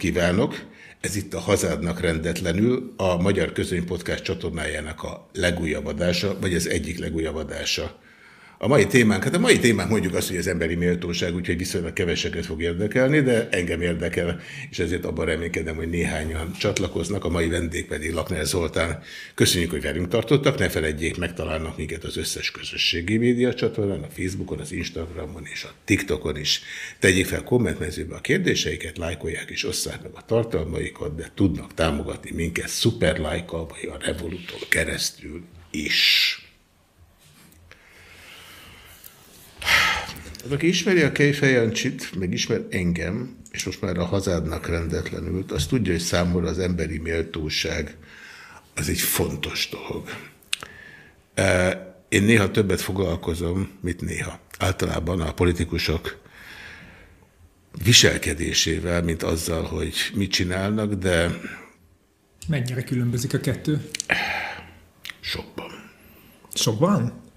kívánok! Ez itt a Hazádnak rendetlenül a Magyar Közöny Podcast csatornájának a legújabb adása, vagy az egyik legújabb adása. A mai témánk, hát a mai témánk mondjuk azt, hogy az emberi méltóság, úgyhogy viszonylag keveseket fog érdekelni, de engem érdekel, és ezért abban reménykedem, hogy néhányan csatlakoznak. A mai vendég pedig Lakner Zoltán. Köszönjük, hogy velünk tartottak, ne felejtjék, megtalálnak minket az összes közösségi média csatornán, a Facebookon, az Instagramon és a TikTokon is. Tegyék fel kommentmezőbe a kérdéseiket, lájkolják és osszák meg a tartalmaikat, de tudnak támogatni minket szuper lájkkal, vagy a Revoluton keresztül is. Az, aki ismeri a Kejfej Jancsit, meg ismer engem, és most már a hazádnak rendetlenül, az tudja, hogy számomra az emberi méltóság az egy fontos dolog. Én néha többet foglalkozom, mit néha. Általában a politikusok viselkedésével, mint azzal, hogy mit csinálnak, de... Mennyire különbözik a kettő? Sokban. Sokban?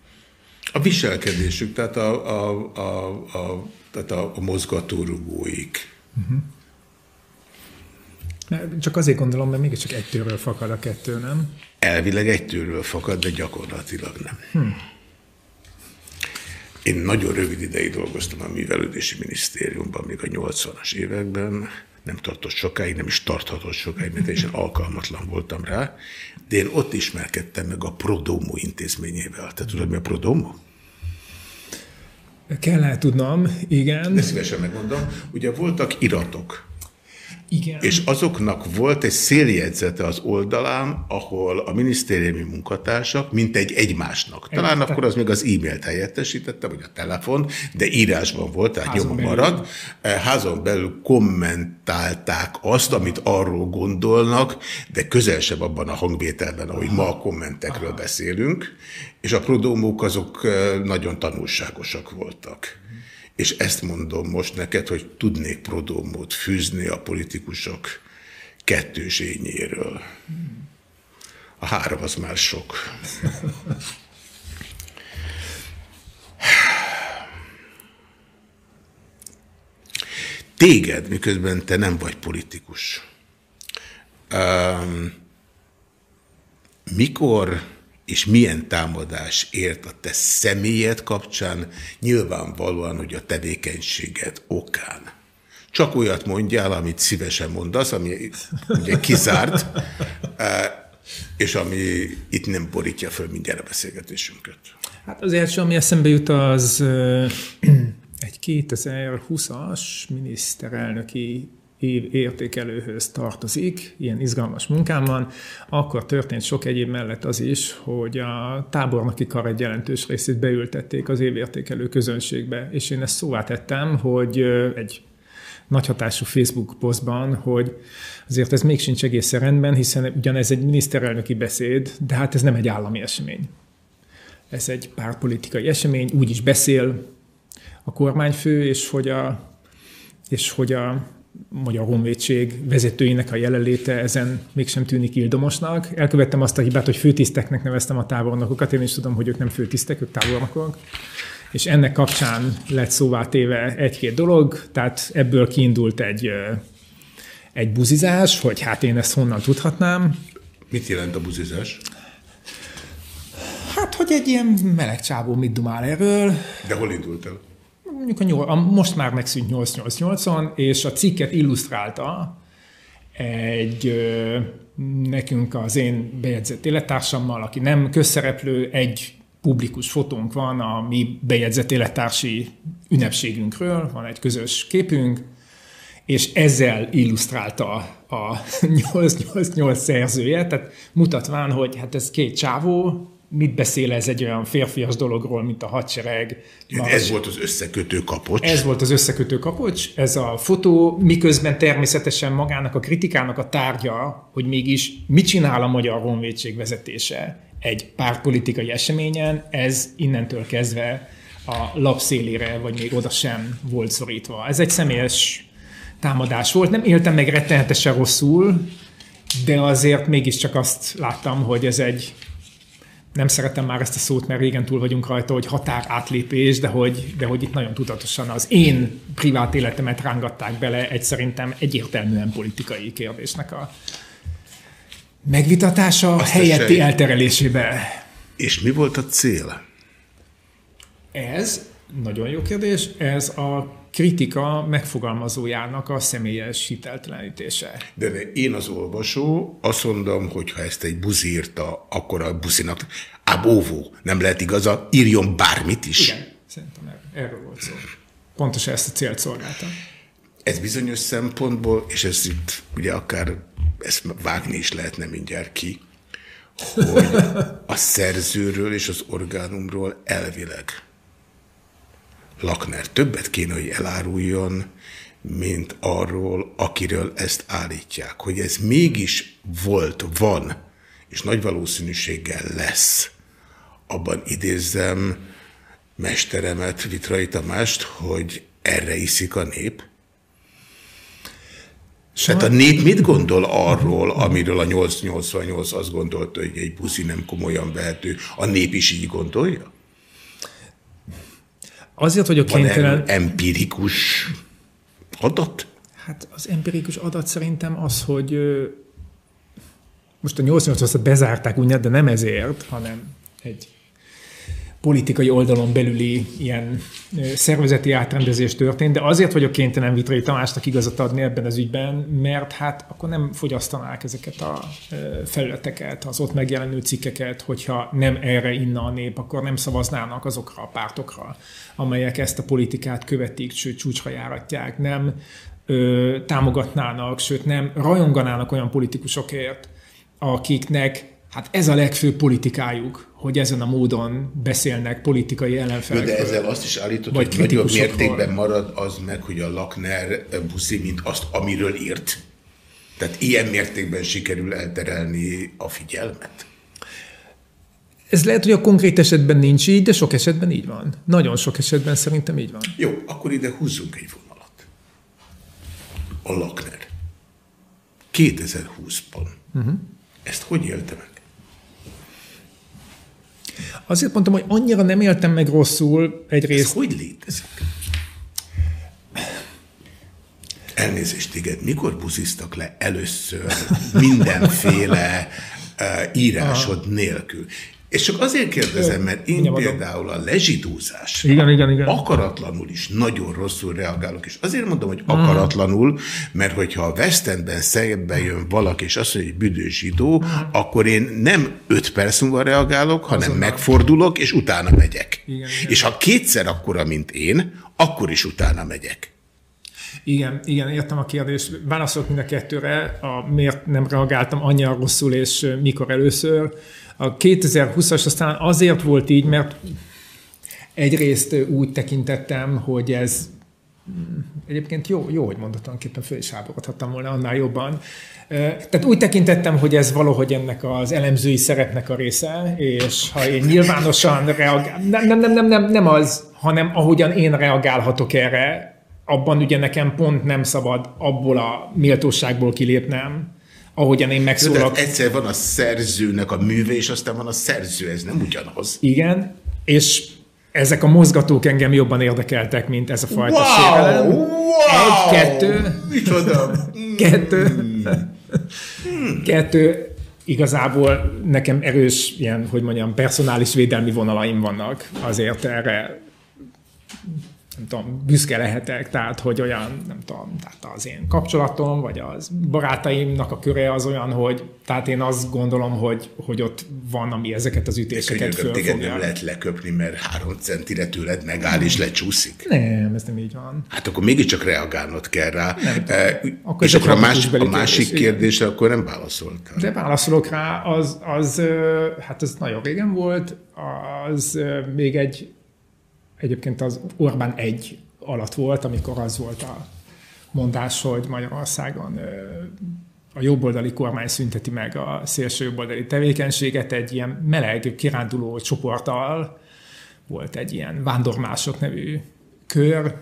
A viselkedésük, tehát a, a, a, a, tehát a, a mozgatórugóik. Uh-huh. Csak azért gondolom, mert mégiscsak egy tőről fakad a kettő, nem? Elvileg egy tőről fakad, de gyakorlatilag nem. Hmm. Én nagyon rövid ideig dolgoztam a Művelődési Minisztériumban, még a 80-as években, nem tartott sokáig, nem is tarthatott sokáig, mert teljesen alkalmatlan voltam rá, de én ott ismerkedtem meg a Prodomo intézményével. Te tudod, mi a Prodomo? Kell tudnom, igen. De szívesen megmondom. Ugye voltak iratok, igen. És azoknak volt egy széljegyzete az oldalán, ahol a minisztériumi munkatársak, mint egy egymásnak. Talán Egy, akkor az még az e-mailt helyettesítette, vagy a telefon, de írásban volt, tehát nyoma marad. Eh, házon belül kommentálták azt, amit arról gondolnak, de közelsebb abban a hangvételben, ahogy Aha. ma a kommentekről Aha. beszélünk, és a prodómók azok eh, nagyon tanulságosak voltak. És ezt mondom most neked, hogy tudnék prodómot fűzni a politikusok kettősényéről. A három az már sok. Téged, miközben te nem vagy politikus. Um, mikor és milyen támadás ért a te személyed kapcsán, nyilvánvalóan, hogy a tevékenységed okán. Csak olyat mondjál, amit szívesen mondasz, ami ugye kizárt, eh, és ami itt nem borítja föl mindjárt a beszélgetésünket. Hát az első, ami eszembe jut, az eh, egy 2020-as miniszterelnöki év értékelőhöz tartozik, ilyen izgalmas munkám van, akkor történt sok egyéb mellett az is, hogy a tábornoki kar egy jelentős részét beültették az évértékelő közönségbe, és én ezt szóvá tettem, hogy egy nagy hatású Facebook posztban, hogy azért ez még sincs egészen rendben, hiszen ugyanez egy miniszterelnöki beszéd, de hát ez nem egy állami esemény. Ez egy pártpolitikai esemény, úgy is beszél a kormányfő, és hogy a, és hogy a Magyar Honvédség vezetőinek a jelenléte ezen mégsem tűnik ildomosnak. Elkövettem azt a hibát, hogy főtiszteknek neveztem a tábornokokat, én is tudom, hogy ők nem főtisztek, ők tábornokok. És ennek kapcsán lett szóvá téve egy-két dolog, tehát ebből kiindult egy, egy buzizás, hogy hát én ezt honnan tudhatnám. Mit jelent a buzizás? Hát, hogy egy ilyen meleg csábó mit dumál erről. De hol indult el? Mondjuk a, nyol, a most már megszűnt 888-on, és a cikket illusztrálta egy nekünk az én bejegyzett élettársammal, aki nem közszereplő, egy publikus fotónk van a mi bejegyzett élettársi ünnepségünkről, van egy közös képünk, és ezzel illusztrálta a 888 szerzője, tehát mutatván, hogy hát ez két csávó, mit beszél ez egy olyan férfias dologról, mint a hadsereg. Ez volt az összekötő kapocs. Ez volt az összekötő kapocs, ez a fotó, miközben természetesen magának a kritikának a tárgya, hogy mégis mit csinál a Magyar Honvédség vezetése egy pártpolitikai eseményen, ez innentől kezdve a lapszélére, vagy még oda sem volt szorítva. Ez egy személyes támadás volt. Nem éltem meg rettenetesen rosszul, de azért mégiscsak azt láttam, hogy ez egy nem szeretem már ezt a szót, mert régen túl vagyunk rajta, hogy határátlépés, de hogy, de hogy itt nagyon tudatosan az én privát életemet rángatták bele egy szerintem egyértelműen politikai kérdésnek a megvitatása Azt helyetti elterelésébe. És mi volt a cél? Ez, nagyon jó kérdés, ez a kritika megfogalmazójának a személyes hiteltelenítése. De, de én az olvasó azt mondom, hogy ha ezt egy buzi írta, akkor a buzinak abóvó, nem lehet igaza, írjon bármit is. Igen, szerintem erről volt szó. Pontosan ezt a célt szolgálta. Ez bizonyos szempontból, és ez itt ugye akár ezt vágni is lehetne mindjárt ki, hogy a szerzőről és az orgánumról elvileg Lakner többet kéne, hogy eláruljon, mint arról, akiről ezt állítják. Hogy ez mégis volt, van, és nagy valószínűséggel lesz. Abban idézzem mesteremet, Vitrai Tamást, hogy erre iszik a nép. Tehát a nép mit gondol arról, amiről a 888 azt gondolta, hogy egy buszi nem komolyan vehető? A nép is így gondolja? Azért vagyok Van kénytelen... empirikus adat? Hát az empirikus adat szerintem az, hogy most a 88 at bezárták úgy, de nem ezért, hanem egy politikai oldalon belüli ilyen szervezeti átrendezés történt, de azért vagyok kénytelen Vitrai Tamásnak igazat adni ebben az ügyben, mert hát akkor nem fogyasztanák ezeket a felületeket, az ott megjelenő cikkeket, hogyha nem erre inna a nép, akkor nem szavaznának azokra a pártokra, amelyek ezt a politikát követik, sőt csúcsra járatják, nem ö, támogatnának, sőt nem rajonganának olyan politikusokért, akiknek hát ez a legfőbb politikájuk, hogy ezen a módon beszélnek politikai ellenfelekről. De ezzel azt is állítod, hogy nagyobb mértékben marad az meg, hogy a Lakner buszi, mint azt, amiről írt. Tehát ilyen mértékben sikerül elterelni a figyelmet? Ez lehet, hogy a konkrét esetben nincs így, de sok esetben így van. Nagyon sok esetben szerintem így van. Jó, akkor ide húzzunk egy vonalat. A Lakner. 2020-ban. Uh-huh. Ezt hogy élte meg? Azért mondtam, hogy annyira nem éltem meg rosszul egyrészt. Ez hogy létezik? Elnézést téged, mikor busziztak le először mindenféle írásod Aha. nélkül? És csak azért kérdezem, mert én Igen, például a lezsidózás igen, igen, igen. akaratlanul is nagyon rosszul reagálok, és azért mondom, hogy akaratlanul, mert hogyha a West Endben szembe jön valaki, és azt mondja, hogy büdös zsidó, hmm. akkor én nem öt perc múlva reagálok, hanem Azonnal. megfordulok, és utána megyek. Igen, igen. És ha kétszer akkora, mint én, akkor is utána megyek. Igen, igen, értem a kérdést. Válaszolok mind a kettőre, a, miért nem reagáltam annyira rosszul, és mikor először. A 2020-as aztán azért volt így, mert egyrészt úgy tekintettem, hogy ez Egyébként jó, jó hogy mondott, tulajdonképpen föl is háborodhattam volna annál jobban. Tehát úgy tekintettem, hogy ez valahogy ennek az elemzői szerepnek a része, és ha én nyilvánosan reagál, nem, nem, nem, nem, nem, nem az, hanem ahogyan én reagálhatok erre, abban ugye nekem pont nem szabad abból a méltóságból kilépnem, ahogyan én megszólok. De egyszer van a szerzőnek a műve, és aztán van a szerző, ez nem ugyanaz. Igen, és ezek a mozgatók engem jobban érdekeltek, mint ez a fajta wow, sérelem. Wow, Egy, kettő. Micsoda. kettő. Hmm. kettő. Igazából nekem erős ilyen, hogy mondjam, personális védelmi vonalaim vannak. Azért erre nem tudom, büszke lehetek, tehát hogy olyan, nem tudom, tehát az én kapcsolatom, vagy az barátaimnak a köre az olyan, hogy tehát én azt gondolom, hogy, hogy ott van, ami ezeket az ütéseket fölfogja. nem lehet leköpni, mert három centire tőled megáll és lecsúszik. Nem, ez nem így van. Hát akkor mégiscsak reagálnod kell rá. Nem, e, akkor és akkor a, más, a másik kérdés, kérdésre akkor nem válaszoltál. De válaszolok rá, az, az, hát ez nagyon régen volt, az még egy Egyébként az Orbán egy alatt volt, amikor az volt a mondás, hogy Magyarországon a jobboldali kormány szünteti meg a szélső jobboldali tevékenységet. Egy ilyen meleg kiránduló csoporttal, volt egy ilyen vándormások nevű kör,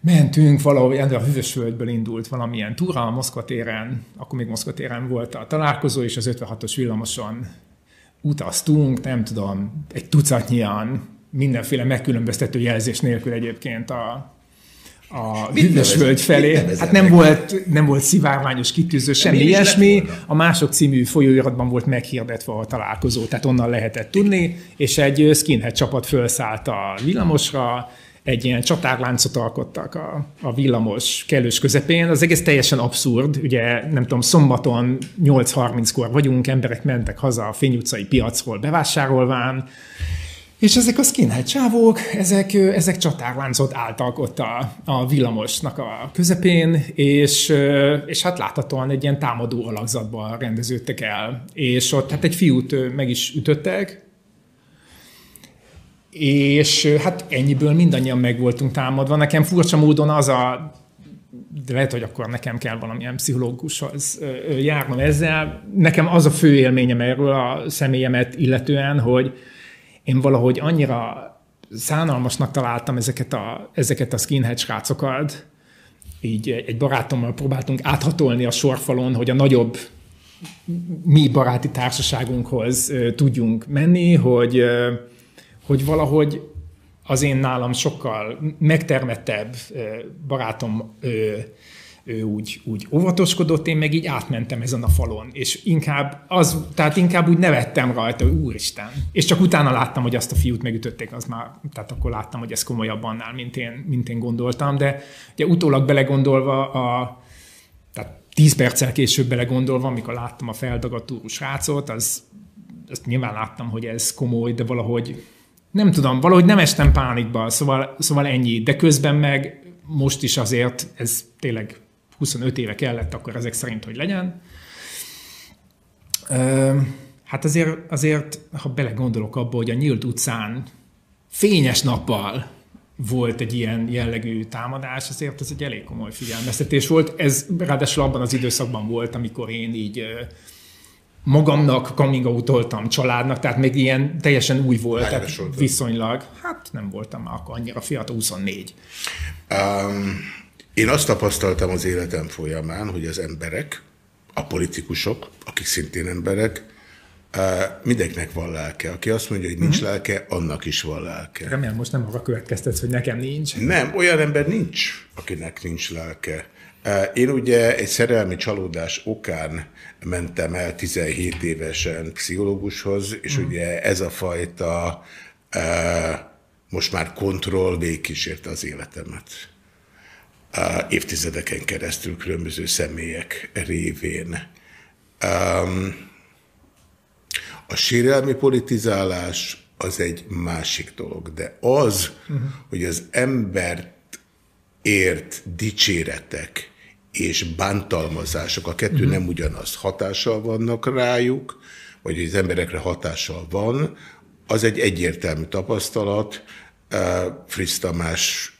mentünk valahogy, a Hűvösföldből indult valamilyen túra a Moszkva téren, akkor még Moszkva téren volt a találkozó, és az 56-os villamoson utaztunk, nem tudom, egy tucatnyian, mindenféle megkülönböztető jelzés nélkül egyébként a, a völgy felé. Hát nem volt, nem volt szivárványos kitűző, semmi ilyesmi. A mások című folyóiratban volt meghirdetve a találkozó, tehát onnan lehetett tudni, és egy skinhead csapat felszállt a villamosra, egy ilyen csatárláncot alkottak a, a villamos kellős közepén. Az egész teljesen abszurd. Ugye, nem tudom, szombaton 8.30-kor vagyunk, emberek mentek haza a Fény utcai piacról bevásárolván, és ezek a skinhead csávók, ezek, ezek csatárláncot álltak ott a, a villamosnak a közepén, és, és hát láthatóan egy ilyen támadó alakzatban rendeződtek el. És ott hát egy fiút meg is ütöttek, és hát ennyiből mindannyian meg voltunk támadva. Nekem furcsa módon az a de lehet, hogy akkor nekem kell valamilyen pszichológushoz járnom ezzel. Nekem az a fő élményem erről a személyemet illetően, hogy én valahogy annyira szánalmasnak találtam ezeket a, ezeket a skinhead srácokat, így egy barátommal próbáltunk áthatolni a sorfalon, hogy a nagyobb mi baráti társaságunkhoz tudjunk menni, hogy, hogy valahogy az én nálam sokkal megtermettebb barátom ő úgy, úgy óvatoskodott, én meg így átmentem ezen a falon, és inkább az, tehát inkább úgy nevettem rajta, hogy úristen. És csak utána láttam, hogy azt a fiút megütötték, az már, tehát akkor láttam, hogy ez komolyabb annál, mint én, mint én gondoltam, de ugye utólag belegondolva a, tehát tíz perccel később belegondolva, amikor láttam a feldagadt srácot, az, azt nyilván láttam, hogy ez komoly, de valahogy nem tudom, valahogy nem estem pánikba, szóval, szóval ennyi, de közben meg most is azért ez tényleg 25 éve kellett akkor ezek szerint, hogy legyen. Hát azért, azért, ha belegondolok abba, hogy a nyílt utcán fényes nappal volt egy ilyen jellegű támadás, azért ez egy elég komoly figyelmeztetés volt. Ez ráadásul abban az időszakban volt, amikor én így magamnak coming out családnak, tehát még ilyen teljesen új volt, Hány tehát viszonylag. Hát nem voltam már akkor annyira fiatal, 24. Um, én azt tapasztaltam az életem folyamán, hogy az emberek, a politikusok, akik szintén emberek, mindenkinek van lelke. Aki azt mondja, hogy nincs uh-huh. lelke, annak is van lelke. Remélem most nem arra következtetsz, hogy nekem nincs. Nem, olyan ember nincs, akinek nincs lelke. Én ugye egy szerelmi csalódás okán mentem el 17 évesen pszichológushoz, és uh-huh. ugye ez a fajta most már kontroll végigkísérte az életemet évtizedeken keresztül különböző személyek révén. A sérelmi politizálás az egy másik dolog, de az, uh-huh. hogy az embert ért dicséretek és bántalmazások, a kettő uh-huh. nem ugyanaz, hatással vannak rájuk, vagy az emberekre hatással van, az egy egyértelmű tapasztalat. Fritz Tamás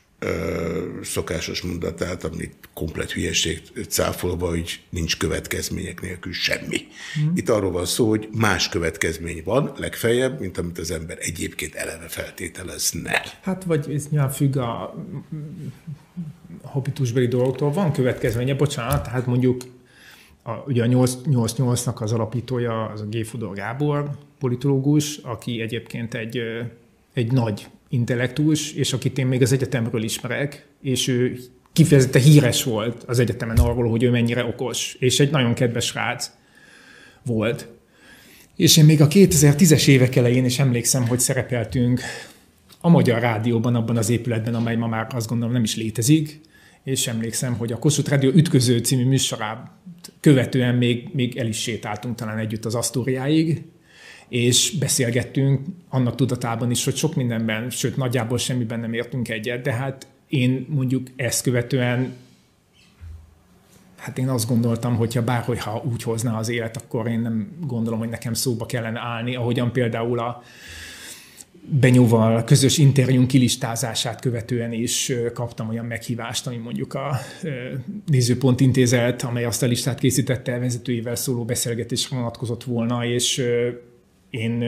szokásos mondatát, amit komplet hülyeség cáfolva, hogy nincs következmények nélkül semmi. Mm. Itt arról van szó, hogy más következmény van, legfeljebb, mint amit az ember egyébként eleve feltételezne. Hát vagy ez nyilván függ a habitusbeli dolgoktól. Van következménye, bocsánat, tehát mondjuk a, ugye a 88-nak az alapítója az a G. Fudor Gábor, politológus, aki egyébként egy, egy nagy intellektus, és akit én még az egyetemről ismerek, és ő kifejezetten híres volt az egyetemen arról, hogy ő mennyire okos, és egy nagyon kedves rác volt. És én még a 2010-es évek elején is emlékszem, hogy szerepeltünk a Magyar Rádióban, abban az épületben, amely ma már azt gondolom nem is létezik, és emlékszem, hogy a Kossuth Rádió ütköző című műsorát követően még, még el is sétáltunk talán együtt az Asztóriáig, és beszélgettünk annak tudatában is, hogy sok mindenben, sőt nagyjából semmiben nem értünk egyet, de hát én mondjuk ezt követően hát én azt gondoltam, hogyha bárhogy ha úgy hozná az élet, akkor én nem gondolom, hogy nekem szóba kellene állni, ahogyan például a Benyóval közös interjún kilistázását követően is kaptam olyan meghívást, ami mondjuk a Nézőpont Intézet, amely azt a listát készítette, vezetőivel szóló beszélgetésre vonatkozott volna, és én,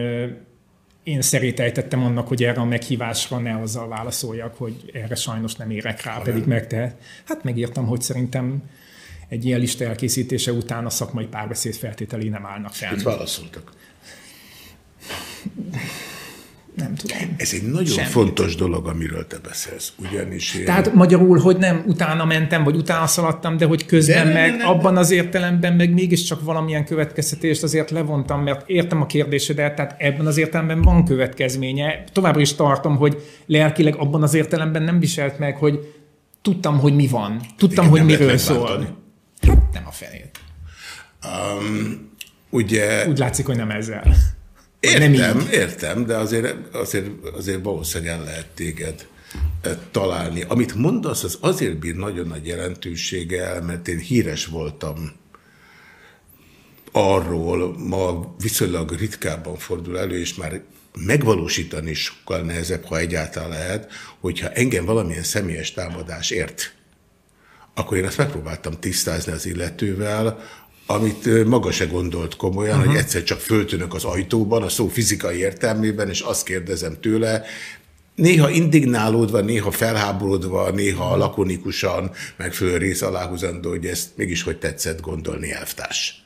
én szerétejtettem annak, hogy erre a meghívásra ne azzal válaszoljak, hogy erre sajnos nem érek rá, ha pedig megtehet. Hát megírtam, hogy szerintem egy ilyen lista elkészítése után a szakmai párbeszéd feltételei nem állnak fel. Mit válaszoltak? Tudom. Ez egy nagyon Semmit. fontos dolog, amiről te beszélsz. Ugyanis én... Tehát magyarul, hogy nem utána mentem, vagy utána szaladtam, de hogy közben de, meg ne, ne, ne. abban az értelemben meg mégiscsak valamilyen következtetést azért levontam, mert értem a kérdésedet, tehát ebben az értelemben van következménye. Továbbra is tartom, hogy lelkileg abban az értelemben nem viselt meg, hogy tudtam, hogy mi van. Tudtam, Igen, hogy miről szól. Hát nem a fenét. Um, ugye... Úgy látszik, hogy nem ezzel. Értem, nem értem, de azért, azért, azért valószínűleg lehet téged eh, találni. Amit mondasz, az azért bír nagyon nagy jelentőséggel, mert én híres voltam arról, ma viszonylag ritkábban fordul elő, és már megvalósítani sokkal nehezebb, ha egyáltalán lehet, hogyha engem valamilyen személyes támadás ért, akkor én azt megpróbáltam tisztázni az illetővel, amit maga se gondolt komolyan, uh -huh. hogy egyszer csak föltűnök az ajtóban, a szó fizikai értelmében, és azt kérdezem tőle, néha indignálódva, néha felháborodva, néha lakonikusan, meg föl rész aláhúzandó, hogy ezt mégis hogy tetszett gondolni elvtárs.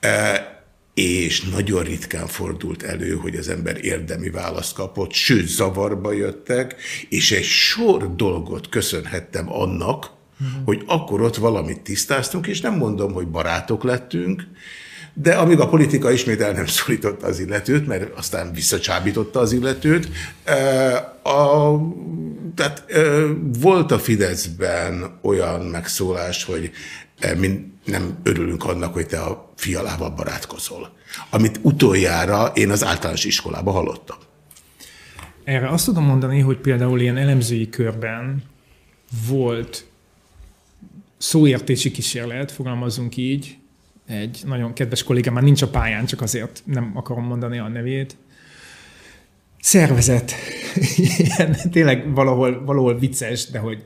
E és nagyon ritkán fordult elő, hogy az ember érdemi választ kapott, sőt, zavarba jöttek, és egy sor dolgot köszönhettem annak, uh-huh. hogy akkor ott valamit tisztáztunk, és nem mondom, hogy barátok lettünk, de amíg a politika ismét el nem szólította az illetőt, mert aztán visszacsábította az illetőt, a, tehát volt a Fideszben olyan megszólás, hogy mi nem örülünk annak, hogy te a fialával barátkozol. Amit utoljára én az általános iskolában hallottam. Erre azt tudom mondani, hogy például ilyen elemzői körben volt szóértési kísérlet, fogalmazunk így, egy nagyon kedves kollégám, már nincs a pályán, csak azért nem akarom mondani a nevét, szervezet, ilyen tényleg valahol, valahol vicces, de hogy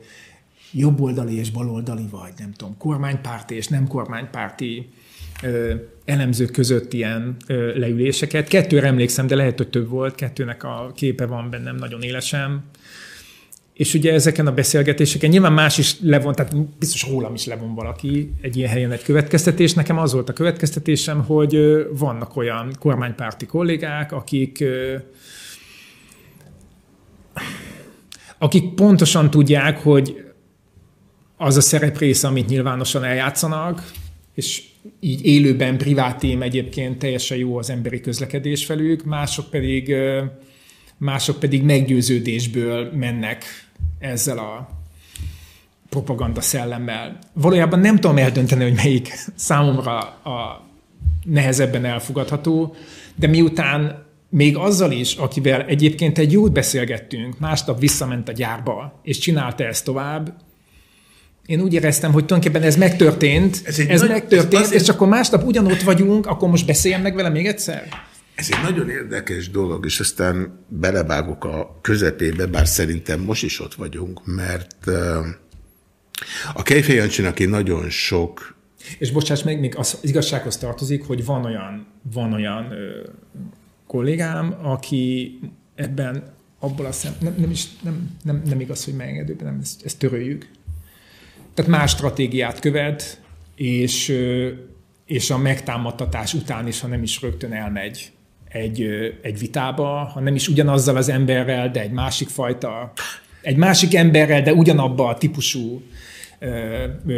jobboldali és baloldali vagy, nem tudom, kormánypárti és nem kormánypárti ö, elemzők között ilyen ö, leüléseket. Kettőre emlékszem, de lehet, hogy több volt, kettőnek a képe van bennem nagyon élesen. És ugye ezeken a beszélgetéseken nyilván más is levon, tehát biztos rólam is levon valaki egy ilyen helyen egy következtetés. Nekem az volt a következtetésem, hogy vannak olyan kormánypárti kollégák, akik akik pontosan tudják, hogy az a szereprész, amit nyilvánosan eljátszanak, és így élőben, privát tém egyébként teljesen jó az emberi közlekedés felük, mások pedig, mások pedig meggyőződésből mennek ezzel a propaganda szellemmel. Valójában nem tudom eldönteni, hogy melyik számomra a nehezebben elfogadható, de miután még azzal is, akivel egyébként egy jót beszélgettünk, másnap visszament a gyárba, és csinálta ezt tovább, én úgy éreztem, hogy tulajdonképpen ez megtörtént, ez, ez nagy, megtörtént, ez és akkor másnap ugyanott vagyunk, akkor most beszéljen meg vele még egyszer? Ez egy nagyon érdekes dolog, és aztán belevágok a közepébe, bár szerintem most is ott vagyunk, mert a Kejfej Jancsinak nagyon sok... És bocsáss meg, még az igazsághoz tartozik, hogy van olyan, van olyan ö, kollégám, aki ebben abból a szem, nem, nem, is, nem, nem, nem igaz, hogy megengedőben, nem, ezt, ezt töröljük. Tehát más stratégiát követ, és, és a megtámadtatás után is, ha nem is rögtön elmegy egy, egy vitába, ha nem is ugyanazzal az emberrel, de egy másik fajta, egy másik emberrel, de ugyanabba a típusú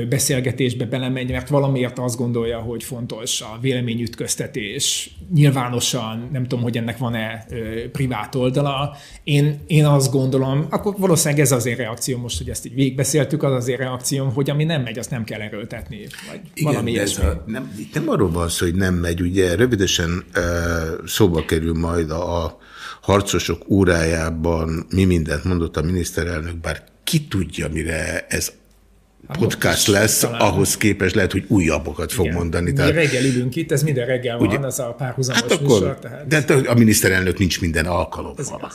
beszélgetésbe belemegy, mert valamiért azt gondolja, hogy fontos a véleményütköztetés. Nyilvánosan, nem tudom, hogy ennek van-e privát oldala. Én, én azt gondolom, akkor valószínűleg ez az én reakcióm most, hogy ezt így végigbeszéltük, az az én reakcióm, hogy ami nem megy, azt nem kell erőltetni. Vagy Igen, valami ez a, nem, nem arról van szó, hogy nem megy, ugye rövidesen uh, szóba kerül majd a, a harcosok órájában mi mindent mondott a miniszterelnök, bár ki tudja, mire ez podcast lesz, talán. ahhoz képest lehet, hogy újabbokat fog Igen. mondani. Mi tehát, reggel ülünk itt, ez minden reggel ugye, van, ez a párhuzamos hát akkor, műsor. Tehát... De a miniszterelnök nincs minden alkalommal.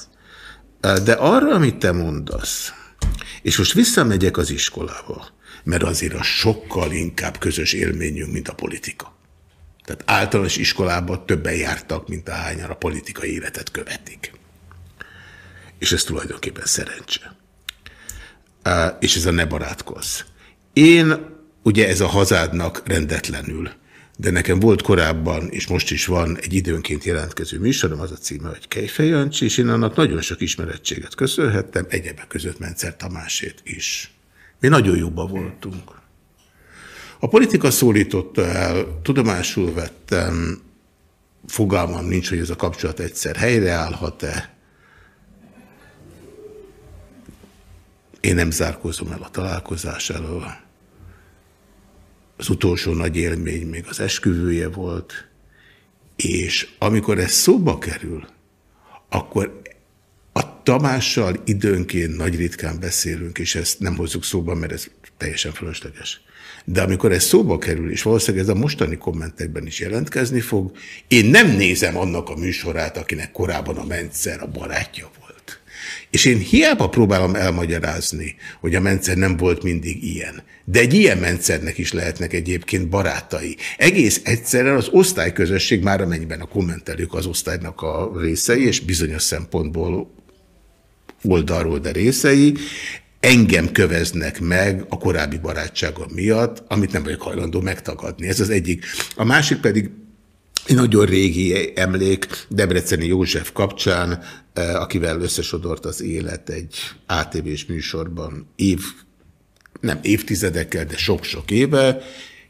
De arra, amit te mondasz, és most visszamegyek az iskolába, mert azért a sokkal inkább közös élményünk, mint a politika. Tehát általános iskolában többen jártak, mint ahányan a politikai életet követik. És ez tulajdonképpen szerencse. És ez a ne barátkozz. Én, ugye ez a hazádnak rendetlenül, de nekem volt korábban, és most is van egy időnként jelentkező műsorom, az a címe, hogy Kejfej Jancsi, és én annak nagyon sok ismerettséget köszönhettem, egyebek között Mencer Tamásét is. Mi nagyon jobban voltunk. A politika szólította el, tudomásul vettem, fogalmam nincs, hogy ez a kapcsolat egyszer helyreállhat-e. Én nem zárkózom el a találkozás elől. Az utolsó nagy élmény még az esküvője volt, és amikor ez szóba kerül, akkor a Tamással időnként nagy ritkán beszélünk, és ezt nem hozzuk szóba, mert ez teljesen fölösleges. De amikor ez szóba kerül, és valószínűleg ez a mostani kommentekben is jelentkezni fog, én nem nézem annak a műsorát, akinek korábban a Mencer a barátja volt. És én hiába próbálom elmagyarázni, hogy a Mencer nem volt mindig ilyen. De egy ilyen Mencernek is lehetnek egyébként barátai. Egész egyszerűen az osztályközösség, már amennyiben a kommentelők az osztálynak a részei, és bizonyos szempontból oldalról, de részei, engem köveznek meg a korábbi barátságom miatt, amit nem vagyok hajlandó megtagadni. Ez az egyik. A másik pedig nagyon régi emlék Debreceni József kapcsán, eh, akivel összesodort az élet egy ATV-s műsorban év, nem évtizedekkel, de sok-sok éve,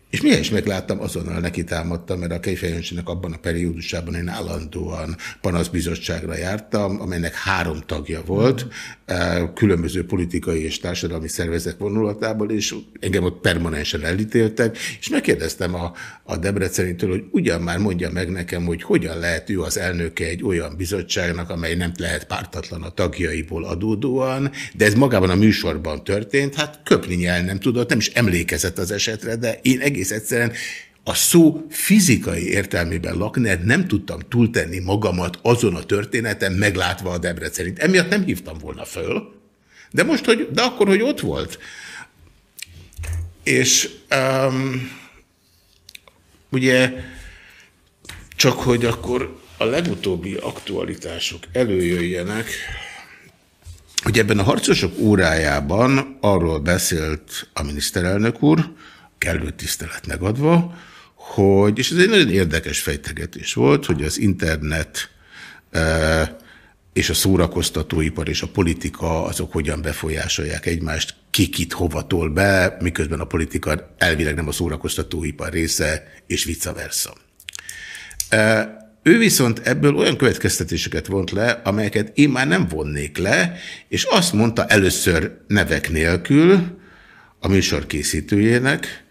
és milyen is megláttam, azonnal neki támadtam, mert a Kejfejöncsinek abban a periódusában én állandóan panaszbizottságra jártam, amelynek három tagja volt, eh, különböző politikai és társadalmi szervezet vonulatából, és engem ott permanensen elítéltek, és megkérdeztem a, a Debrecenitől, hogy ugyan már mondja meg nekem, hogy hogyan lehet ő az elnöke egy olyan bizottságnak, amely nem lehet pártatlan a tagjaiból adódóan, de ez magában a műsorban történt, hát köpni el nem tudott, nem is emlékezett az esetre, de én egész egész egyszerűen a szó fizikai értelmében lakni, nem tudtam túltenni magamat azon a történeten, meglátva a Debrecenit. Emiatt nem hívtam volna föl. De most, hogy, de akkor, hogy ott volt. És um, ugye csak, hogy akkor a legutóbbi aktualitások előjöjjenek, hogy ebben a harcosok órájában arról beszélt a miniszterelnök úr, kellő tisztelet megadva, hogy, és ez egy nagyon érdekes fejtegetés volt, hogy az internet e, és a szórakoztatóipar és a politika azok hogyan befolyásolják egymást, kikit hova tol be, miközben a politika elvileg nem a szórakoztatóipar része, és vice versa. E, ő viszont ebből olyan következtetéseket vont le, amelyeket én már nem vonnék le, és azt mondta először nevek nélkül a műsor készítőjének,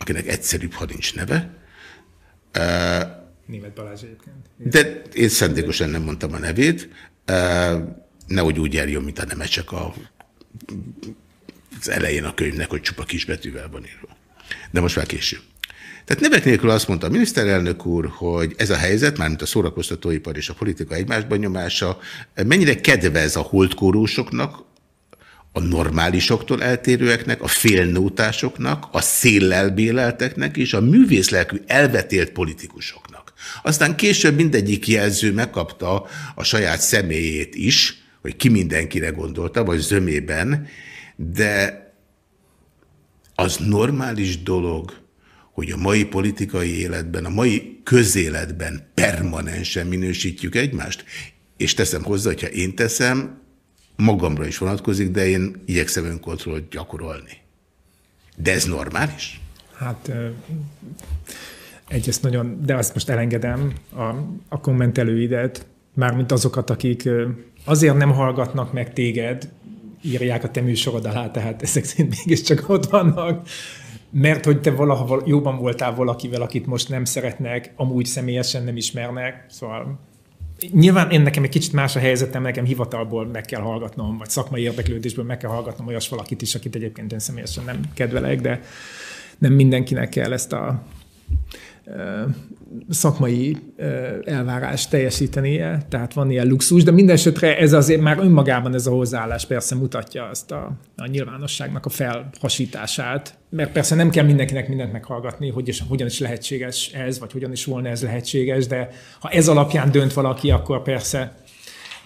akinek egyszerűbb, ha nincs neve. Német Balázs egyébként. De én szándékosan nem mondtam a nevét. Nehogy úgy járjon, mint a neme csak a, az elején a könyvnek, hogy csupa kisbetűvel van írva. De most már később. Tehát nevek nélkül azt mondta a miniszterelnök úr, hogy ez a helyzet, mármint a szórakoztatóipar és a politika egymásban nyomása, mennyire kedvez a holdkórósoknak, a normálisoktól eltérőeknek, a félnótásoknak, a széllel és a művészlelkű elvetélt politikusoknak. Aztán később mindegyik jelző megkapta a saját személyét is, hogy ki mindenkire gondolta, vagy zömében, de az normális dolog, hogy a mai politikai életben, a mai közéletben permanensen minősítjük egymást, és teszem hozzá, hogyha én teszem, magamra is vonatkozik, de én igyekszem önkontrollt gyakorolni. De ez normális? Hát egy ezt nagyon, de azt most elengedem a, a kommentelőidet, mármint azokat, akik azért nem hallgatnak meg téged, írják a te műsorod alá, tehát ezek szerint mégiscsak ott vannak, mert hogy te valahol jóban voltál valakivel, akit most nem szeretnek, amúgy személyesen nem ismernek, szóval Nyilván én nekem egy kicsit más a helyzetem, nekem hivatalból meg kell hallgatnom, vagy szakmai érdeklődésből meg kell hallgatnom olyas valakit is, akit egyébként én személyesen nem kedvelek, de nem mindenkinek kell ezt a szakmai elvárást teljesítenie, tehát van ilyen luxus, de minden esetre ez azért már önmagában ez a hozzáállás persze mutatja azt a, a nyilvánosságnak a felhasítását, mert persze nem kell mindenkinek mindent meghallgatni, hogy és hogyan is lehetséges ez, vagy hogyan is volna ez lehetséges, de ha ez alapján dönt valaki, akkor persze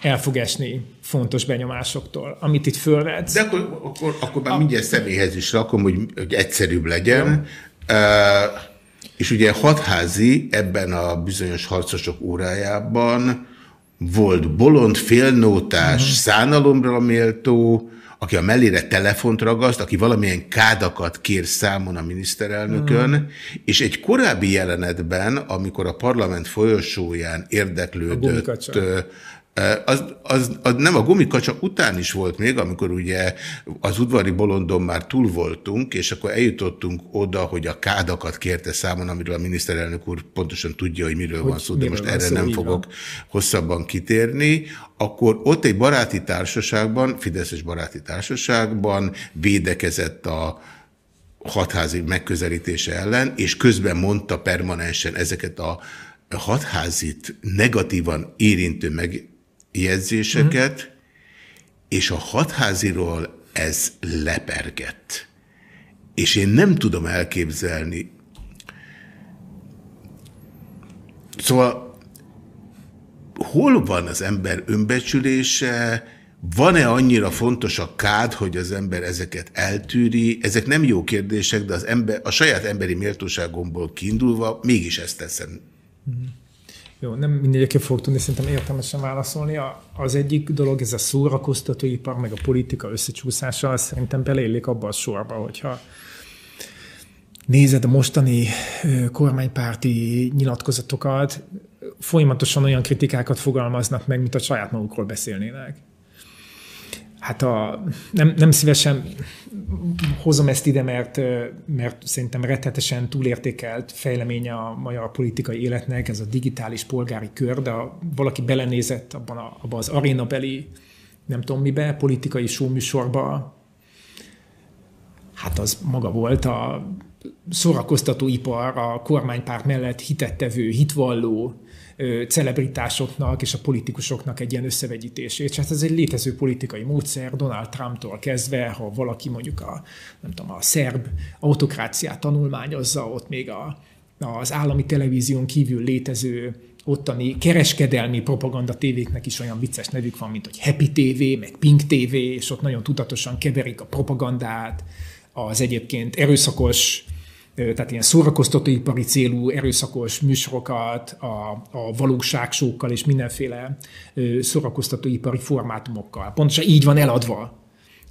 el fog esni fontos benyomásoktól, amit itt fölvetsz. De akkor, akkor, akkor már a... mindjárt személyhez is rakom, hogy, hogy egyszerűbb legyen. Ja. Uh, És ugye hatházi ebben a bizonyos harcosok órájában volt bolond, félnótás, uh-huh. szánalomra méltó, aki a mellére telefont ragaszt, aki valamilyen kádakat kér számon a miniszterelnökön, uh-huh. és egy korábbi jelenetben, amikor a parlament folyosóján érdeklődött az, az, az nem a gumikacsa után is volt még, amikor ugye az udvari bolondon már túl voltunk, és akkor eljutottunk oda, hogy a kádakat kérte számon, amiről a miniszterelnök úr pontosan tudja, hogy miről hogy van szó, de most erre szó, nem fogok van. hosszabban kitérni, akkor ott egy baráti társaságban, Fideszes baráti társaságban védekezett a hatházi megközelítése ellen, és közben mondta permanensen ezeket a hatházit negatívan érintő meg jegyzéseket, mm. és a hatháziról ez lepergett. És én nem tudom elképzelni. Szóval hol van az ember önbecsülése, van-e annyira fontos a kád, hogy az ember ezeket eltűri? Ezek nem jó kérdések, de az ember, a saját emberi méltóságomból kiindulva mégis ezt teszem. Mm. Jó, nem mindegyekre fog tudni szerintem értelmesen válaszolni. Az egyik dolog, ez a szórakoztatóipar, meg a politika összecsúszása, az szerintem beleillik abba a sorba, hogyha nézed a mostani kormánypárti nyilatkozatokat, folyamatosan olyan kritikákat fogalmaznak meg, mint a saját magukról beszélnének hát a, nem, nem szívesen hozom ezt ide, mert, mert szerintem rettetesen túlértékelt fejleménye a magyar politikai életnek, ez a digitális polgári kör, de valaki belenézett abban, a, abban az arénabeli, nem tudom mibe, politikai showműsorba, hát az maga volt a szórakoztatóipar, a kormánypárt mellett hitettevő, hitvalló, celebritásoknak és a politikusoknak egy ilyen összevegyítését. És hát ez egy létező politikai módszer, Donald Trumptól kezdve, ha valaki mondjuk a, nem tudom, a szerb autokráciát tanulmányozza, ott még a, az állami televízión kívül létező ottani kereskedelmi propaganda tévéknek is olyan vicces nevük van, mint hogy Happy TV, meg Pink TV, és ott nagyon tudatosan keverik a propagandát, az egyébként erőszakos tehát ilyen szórakoztatóipari célú erőszakos műsorokat, a, a valóságsókkal és mindenféle szórakoztatóipari formátumokkal. Pontosan így van eladva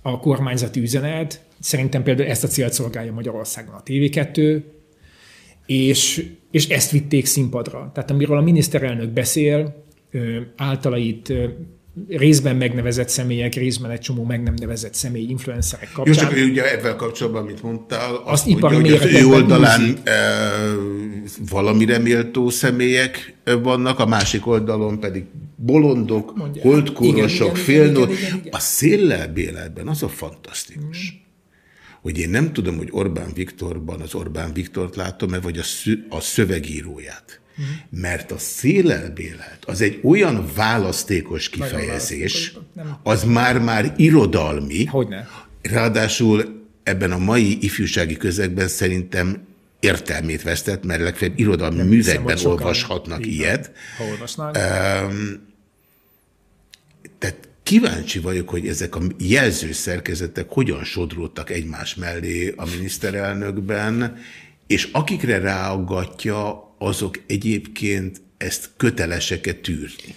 a kormányzati üzenet. Szerintem például ezt a célt szolgálja Magyarországon a TV2, és, és ezt vitték színpadra. Tehát amiről a miniszterelnök beszél, általa itt részben megnevezett személyek, részben egy csomó meg nem nevezett személy, influencerek kapcsán. Jó, csak ugye ebben kapcsolatban, amit mondtál, azt, azt mondja, hogy az ő oldalán e, valamire méltó személyek vannak, a másik oldalon pedig bolondok, holdkórosok, félnót. A széllelbéletben az a fantasztikus, hmm. hogy én nem tudom, hogy Orbán Viktorban az Orbán Viktort látom-e, vagy a, szü a szövegíróját. Mert a szélelbélet az egy olyan választékos kifejezés, az már-már irodalmi. Hogyne. Ráadásul ebben a mai ifjúsági közegben szerintem értelmét vesztett, mert legfeljebb irodalmi Nem művekben hiszem, olvashatnak ilyet. Ha. Um, tehát kíváncsi vagyok, hogy ezek a jelzőszerkezetek hogyan sodródtak egymás mellé a miniszterelnökben, és akikre ráaggatja, azok egyébként ezt kötelesek-e tűrni?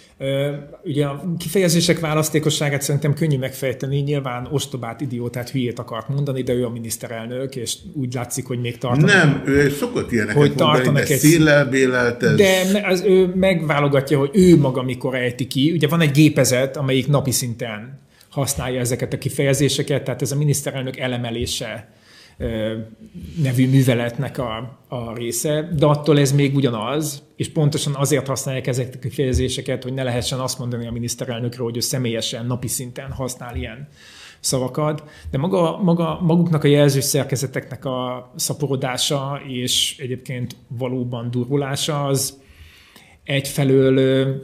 Ugye a kifejezések választékosságát szerintem könnyű megfejteni, nyilván ostobát, idiótát, hülyét akart mondani, de ő a miniszterelnök, és úgy látszik, hogy még tartanak. Nem, ő szokott ilyeneket hogy mondani, de egy... szélelbélelt ez... De az, ő megválogatja, hogy ő maga mikor ejti ki. Ugye van egy gépezet, amelyik napi szinten használja ezeket a kifejezéseket, tehát ez a miniszterelnök elemelése nevű műveletnek a, a része, de attól ez még ugyanaz, és pontosan azért használják ezeket a kifejezéseket, hogy ne lehessen azt mondani a miniszterelnökről, hogy ő személyesen, napi szinten használ ilyen szavakat, de maga, maga, maguknak a jelzős szerkezeteknek a szaporodása és egyébként valóban durvulása az egyfelől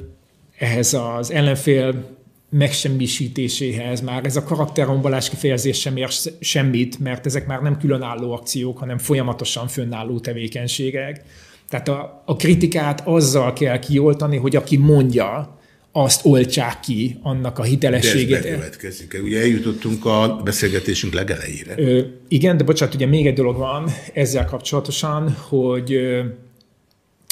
ehhez az ellenfél megsemmisítéséhez már ez a karakterrombolás kifejezés sem ér semmit, mert ezek már nem különálló akciók, hanem folyamatosan fönnálló tevékenységek. Tehát a, a kritikát azzal kell kioltani, hogy aki mondja, azt oltsák ki, annak a hitelességét. De ez bekövetkezik. Ugye eljutottunk a beszélgetésünk legelejére. Ö, igen, de bocsánat, ugye még egy dolog van ezzel kapcsolatosan, hogy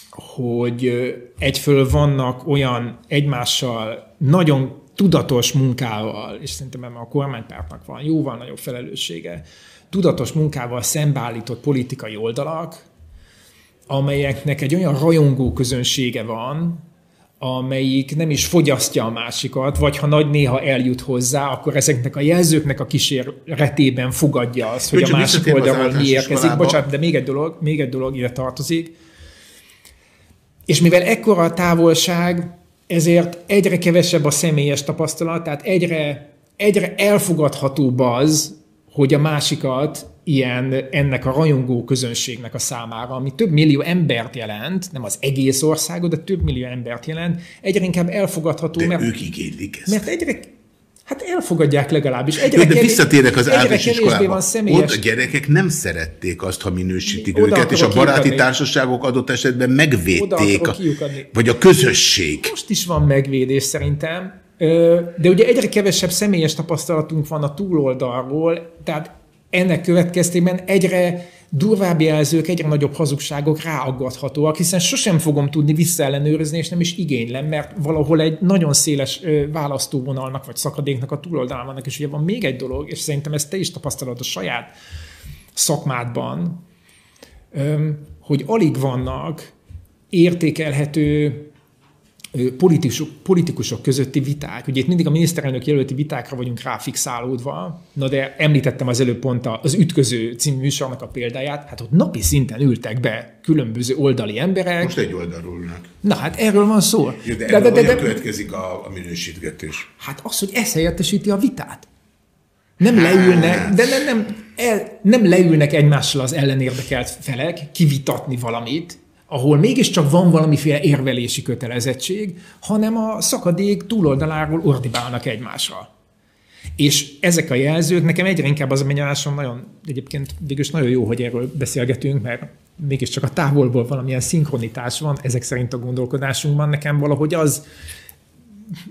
hogy egyföl vannak olyan egymással nagyon tudatos munkával, és szerintem a kormánypártnak van jóval nagyobb felelőssége, tudatos munkával szembeállított politikai oldalak, amelyeknek egy olyan rajongó közönsége van, amelyik nem is fogyasztja a másikat, vagy ha nagy néha eljut hozzá, akkor ezeknek a jelzőknek a kísérletében fogadja azt, hogy a másik oldalról mi érkezik. Bocsánat, de még egy dolog, még egy dolog ide tartozik. És mivel ekkora a távolság, ezért egyre kevesebb a személyes tapasztalat, tehát egyre, egyre elfogadhatóbb az, hogy a másikat ilyen ennek a rajongó közönségnek a számára, ami több millió embert jelent, nem az egész országot, de több millió embert jelent, egyre inkább elfogadható. De mert, ők igénylik ezt. Mert egyre, Hát elfogadják legalábbis. Egyre Jó, de kevés, visszatérek az általános iskolába. Van személyes... Ott a gyerekek nem szerették azt, ha minősítik Oda őket, és a baráti kiukadni. társaságok adott esetben megvédték, a, vagy a közösség. Most is van megvédés szerintem, de ugye egyre kevesebb személyes tapasztalatunk van a túloldalról, tehát ennek következtében egyre durvább jelzők, egyre nagyobb hazugságok ráaggathatóak, hiszen sosem fogom tudni visszaellenőrizni, és nem is igénylem, mert valahol egy nagyon széles választóvonalnak vagy szakadéknak a túloldalán vannak. És ugye van még egy dolog, és szerintem ezt te is tapasztalod a saját szakmádban, hogy alig vannak értékelhető politikusok, politikusok közötti viták. Ugye itt mindig a miniszterelnök jelölti vitákra vagyunk ráfixálódva, na de említettem az előbb pont az Ütköző című műsornak a példáját, hát ott napi szinten ültek be különböző oldali emberek. Most egy oldalról ülnek. Na hát erről van szó. Jó, de, de, de, de, de következik a, a minősítgetés? Hát az, hogy ez helyettesíti a vitát. Nem hát. leülnek, de nem, nem, el, nem leülnek egymással az ellenérdekelt felek kivitatni valamit, ahol mégiscsak van valamiféle érvelési kötelezettség, hanem a szakadék túloldaláról ordibálnak egymásra. És ezek a jelzők, nekem egyre inkább az a benyomásom nagyon, egyébként végül nagyon jó, hogy erről beszélgetünk, mert mégiscsak a távolból valamilyen szinkronitás van, ezek szerint a gondolkodásunkban. Nekem valahogy az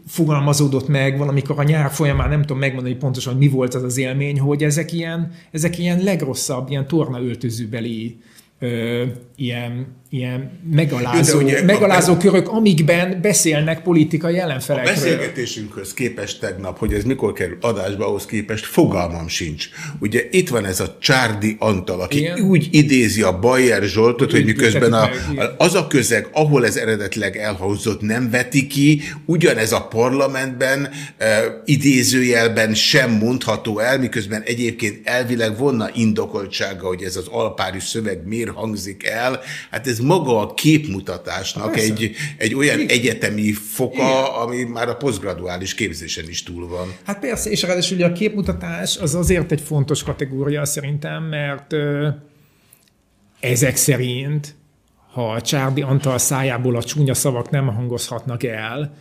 fogalmazódott meg valamikor a nyár folyamán, nem tudom megmondani pontosan, hogy mi volt az az élmény, hogy ezek ilyen, ezek ilyen legrosszabb, ilyen tornaöltözőbeli ilyen, ilyen megalázó, ugye, megalázó a, körök, amikben beszélnek politikai ellenfelekről. A beszélgetésünkhöz képest tegnap, hogy ez mikor kerül adásba, ahhoz képest fogalmam sincs. Ugye itt van ez a Csárdi Antal, aki Igen. úgy idézi a Bayer Zsoltot, hogy miközben a, az a közeg, ahol ez eredetleg elhangzott, nem veti ki, ugyanez a parlamentben e, idézőjelben sem mondható el, miközben egyébként elvileg volna indokoltsága, hogy ez az alpári szöveg miért hangzik el. Hát ez maga a képmutatásnak egy, egy olyan Igen. egyetemi foka, Igen. ami már a posztgraduális képzésen is túl van. Hát persze, és ráadásul ugye a képmutatás az azért egy fontos kategória szerintem, mert ö, ezek szerint, ha a Csárdi Antal szájából a csúnya szavak nem hangozhatnak el,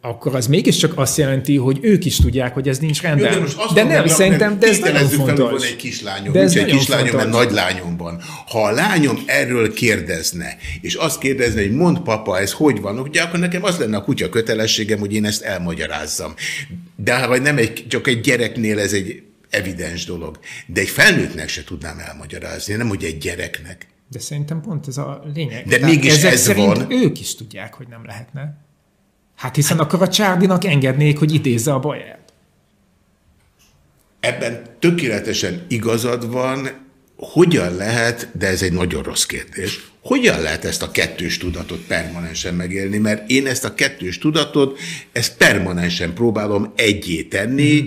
akkor az mégiscsak azt jelenti, hogy ők is tudják, hogy ez nincs rendben. Jó, de, most de nem, szerintem, de ez nagyon fontos. van egy kislányom, de ez egy kislányom, mert nagy lányomban. Ha a lányom erről kérdezne, és azt kérdezne, hogy mond papa, ez hogy van, ugye akkor nekem az lenne a kutya kötelességem, hogy én ezt elmagyarázzam. De vagy nem egy, csak egy gyereknél ez egy evidens dolog. De egy felnőttnek se tudnám elmagyarázni, nem hogy egy gyereknek. De szerintem pont ez a lényeg. De Tehát mégis ez van. ők is tudják, hogy nem lehetne. Hát hiszen hát, akkor a Csárdinak engednék, hogy idézze a baját. Ebben tökéletesen igazad van, hogyan lehet, de ez egy nagyon rossz kérdés, hogyan lehet ezt a kettős tudatot permanensen megélni, mert én ezt a kettős tudatot, ezt permanensen próbálom egyé tenni, mm.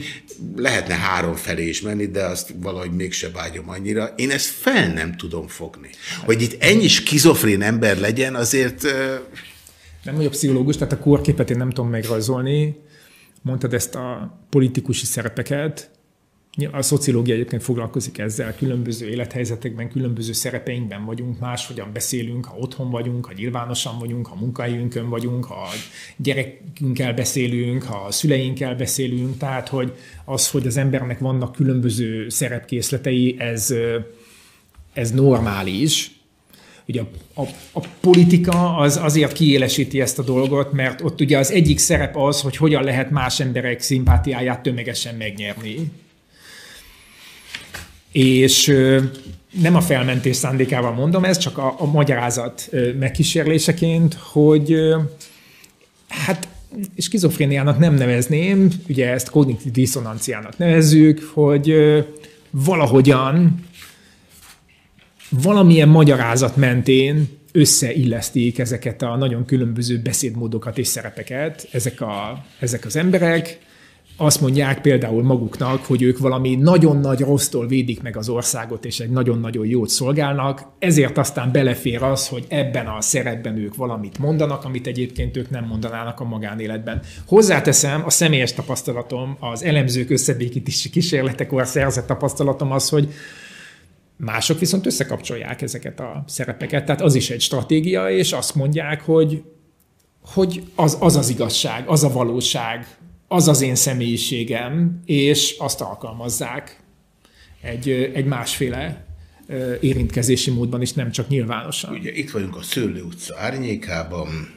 lehetne három felé is menni, de azt valahogy mégse vágyom annyira. Én ezt fel nem tudom fogni. Hogy itt ennyi skizofrén ember legyen, azért nem vagyok pszichológus, tehát a kórképet én nem tudom megrajzolni. Mondtad ezt a politikusi szerepeket. A szociológia egyébként foglalkozik ezzel, különböző élethelyzetekben, különböző szerepeinkben vagyunk, máshogyan beszélünk, ha otthon vagyunk, ha nyilvánosan vagyunk, ha munkahelyünkön vagyunk, ha gyerekünkkel beszélünk, ha szüleinkkel beszélünk, tehát hogy az, hogy az embernek vannak különböző szerepkészletei, ez, ez normális, ugye a, a, a politika az azért kiélesíti ezt a dolgot, mert ott ugye az egyik szerep az, hogy hogyan lehet más emberek szimpátiáját tömegesen megnyerni. És nem a felmentés szándékával mondom, ez csak a, a magyarázat megkísérléseként, hogy hát skizofréniának nem nevezném, ugye ezt kognitív diszonanciának nevezzük, hogy valahogyan valamilyen magyarázat mentén összeillesztik ezeket a nagyon különböző beszédmódokat és szerepeket, ezek, a, ezek az emberek, azt mondják például maguknak, hogy ők valami nagyon nagy rossztól védik meg az országot, és egy nagyon-nagyon jót szolgálnak, ezért aztán belefér az, hogy ebben a szerepben ők valamit mondanak, amit egyébként ők nem mondanának a magánéletben. Hozzáteszem, a személyes tapasztalatom, az elemzők összebékítési kísérletekor szerzett tapasztalatom az, hogy mások viszont összekapcsolják ezeket a szerepeket, tehát az is egy stratégia, és azt mondják, hogy hogy az, az az igazság, az a valóság, az az én személyiségem, és azt alkalmazzák egy, egy másféle érintkezési módban is, nem csak nyilvánosan. Ugye itt vagyunk a Szőlő utca árnyékában.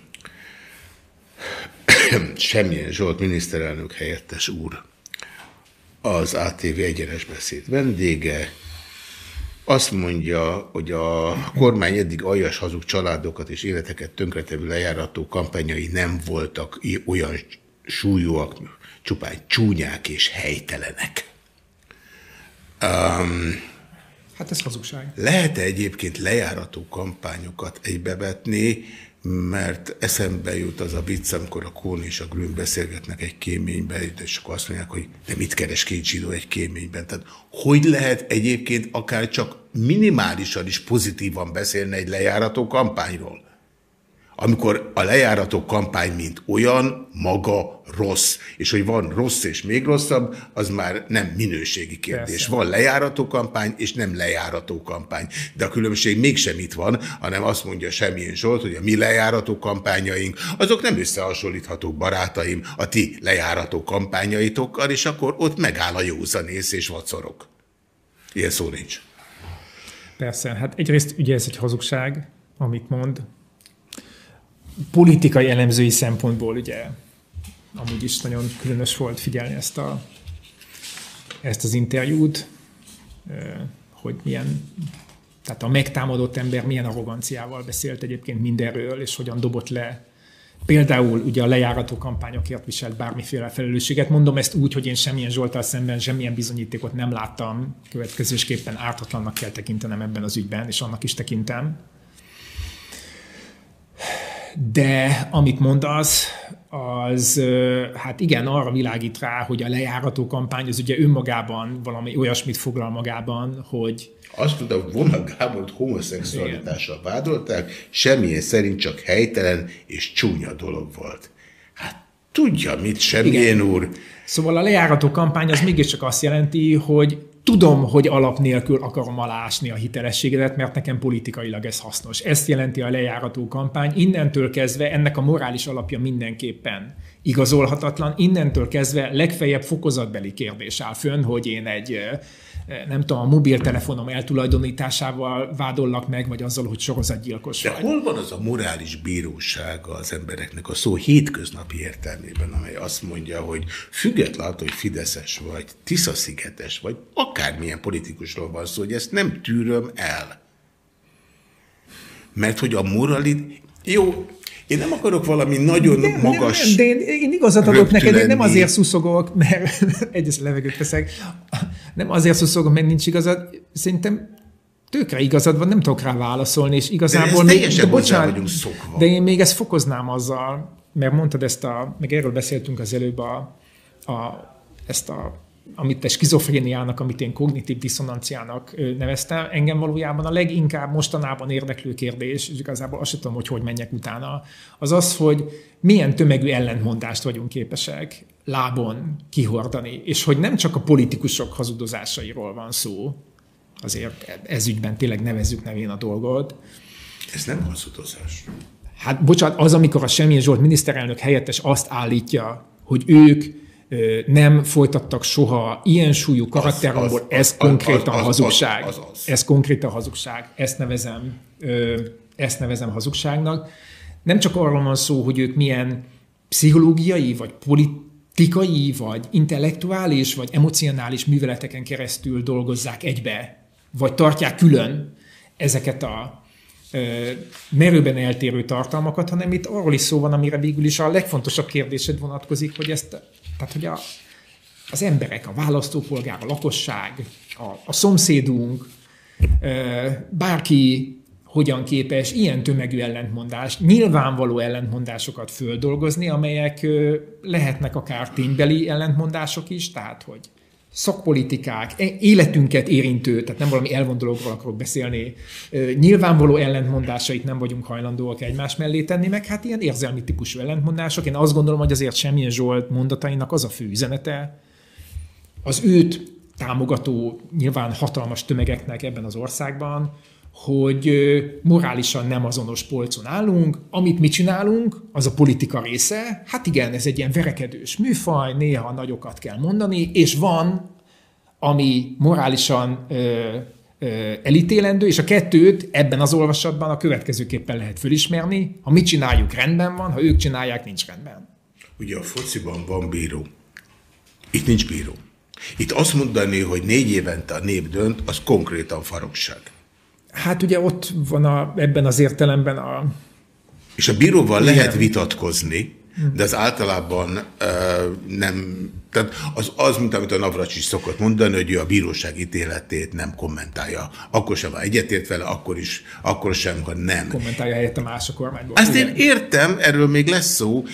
Semmilyen Zsolt miniszterelnök helyettes úr az ATV egyenes beszéd vendége. Azt mondja, hogy a kormány eddig aljas hazug családokat és életeket tönkretevő lejárató kampányai nem voltak olyan súlyúak, csupán csúnyák és helytelenek. Um, hát ez hazugság. Lehet-e egyébként lejárató kampányokat egybevetni, mert eszembe jut az a vicc, amikor a Kón és a Grün beszélgetnek egy kéményben, és akkor azt mondják, hogy de mit keres két zsidó egy kéményben. Tehát hogy lehet egyébként akár csak minimálisan is pozitívan beszélni egy lejárató kampányról? Amikor a lejárató kampány, mint olyan, maga rossz. És hogy van rossz és még rosszabb, az már nem minőségi kérdés. Persze. Van lejárató kampány, és nem lejárató kampány. De a különbség mégsem itt van, hanem azt mondja Semmilyen Zsolt, hogy a mi lejárató kampányaink, azok nem összehasonlíthatók barátaim a ti lejárató kampányaitokkal, és akkor ott megáll a józanész és vacorok. Ilyen szó nincs. Persze, hát egyrészt ugye ez egy hazugság, amit mond, politikai elemzői szempontból ugye amúgy is nagyon különös volt figyelni ezt, a, ezt az interjút, hogy milyen, tehát a megtámadott ember milyen arroganciával beszélt egyébként mindenről, és hogyan dobott le. Például ugye a lejárató kampányokért viselt bármiféle felelősséget. Mondom ezt úgy, hogy én semmilyen Zsoltal szemben semmilyen bizonyítékot nem láttam, következésképpen ártatlannak kell tekintenem ebben az ügyben, és annak is tekintem de amit mondasz, az hát igen, arra világít rá, hogy a lejárató kampány az ugye önmagában valami olyasmit foglal magában, hogy azt tudom, Vona Gábort homoszexualitással vádolták, semmilyen szerint csak helytelen és csúnya dolog volt. Hát tudja mit, semmilyen úr. Szóval a lejárató kampány az mégiscsak azt jelenti, hogy tudom, hogy alap nélkül akarom alásni a hitelességedet, mert nekem politikailag ez hasznos. Ezt jelenti a lejárató kampány. Innentől kezdve ennek a morális alapja mindenképpen igazolhatatlan. Innentől kezdve legfeljebb fokozatbeli kérdés áll fönn, hogy én egy nem tudom, a mobiltelefonom eltulajdonításával vádollak meg, vagy azzal, hogy sorozatgyilkos De vagy. hol van az a morális bírósága az embereknek a szó hétköznapi értelmében, amely azt mondja, hogy független attól, hogy Fideszes vagy, Tiszaszigetes vagy, akármilyen politikusról van szó, hogy ezt nem tűröm el. Mert hogy a moralit... Jó, én nem akarok valami nagyon de, magas... Nem, de én, én igazat adok neked, én nem azért szuszogok, mert egyes levegőt veszek, nem azért szuszogok, mert nincs igazad. Szerintem tökre igazad van, nem tudok rá válaszolni, és igazából... De, még, de bocsánat, szokva. De én még ezt fokoznám azzal, mert mondtad ezt a, meg erről beszéltünk az előbb a, a ezt a amit te skizofréniának, amit én kognitív diszonanciának neveztem, engem valójában a leginkább mostanában érdeklő kérdés, és igazából azt sem tudom, hogy hogy menjek utána, az az, hogy milyen tömegű ellentmondást vagyunk képesek lábon kihordani, és hogy nem csak a politikusok hazudozásairól van szó, azért ez ügyben tényleg nevezzük nevén a dolgot. Ez nem hazudozás. Hát bocsánat, az, amikor a Semmilyen Zsolt miniszterelnök helyettes azt állítja, hogy ők nem folytattak soha ilyen súlyú karakteromból, ez konkrétan az, az, hazugság. Az, az, az. Ez konkrétan hazugság. Ezt nevezem, ezt nevezem hazugságnak. Nem csak arról van szó, hogy ők milyen pszichológiai, vagy politikai, vagy intellektuális, vagy emocionális műveleteken keresztül dolgozzák egybe, vagy tartják külön ezeket a merőben eltérő tartalmakat, hanem itt arról is szó van, amire végül is a legfontosabb kérdésed vonatkozik, hogy ezt, tehát hogy a, az emberek, a választópolgár, a lakosság, a, a szomszédunk, bárki hogyan képes ilyen tömegű ellentmondás, nyilvánvaló ellentmondásokat földolgozni, amelyek lehetnek akár ténybeli ellentmondások is, tehát hogy szakpolitikák, e, életünket érintő, tehát nem valami elvondolókról akarok beszélni, nyilvánvaló ellentmondásait nem vagyunk hajlandóak egymás mellé tenni, meg hát ilyen érzelmi típusú ellentmondások. Én azt gondolom, hogy azért semmilyen Zsolt mondatainak az a fő üzenete, az őt támogató nyilván hatalmas tömegeknek ebben az országban, hogy morálisan nem azonos polcon állunk, amit mi csinálunk, az a politika része, hát igen, ez egy ilyen verekedős műfaj, néha nagyokat kell mondani, és van, ami morálisan ö, ö, elítélendő, és a kettőt ebben az olvasatban a következőképpen lehet fölismerni, ha mi csináljuk, rendben van, ha ők csinálják, nincs rendben. Ugye a fociban van bíró. Itt nincs bíró. Itt azt mondani, hogy négy évente a nép dönt, az konkrétan farokság. Hát ugye ott van a, ebben az értelemben a... És a bíróval Igen. lehet vitatkozni, de az általában uh, nem, tehát az, az, mint amit a Navracsis szokott mondani, hogy ő a bíróság ítéletét nem kommentálja. Akkor sem, ha egyetért vele, akkor is, akkor sem, ha nem. Kommentálja helyette más a kormányból. Azt én értem, erről még lesz szó,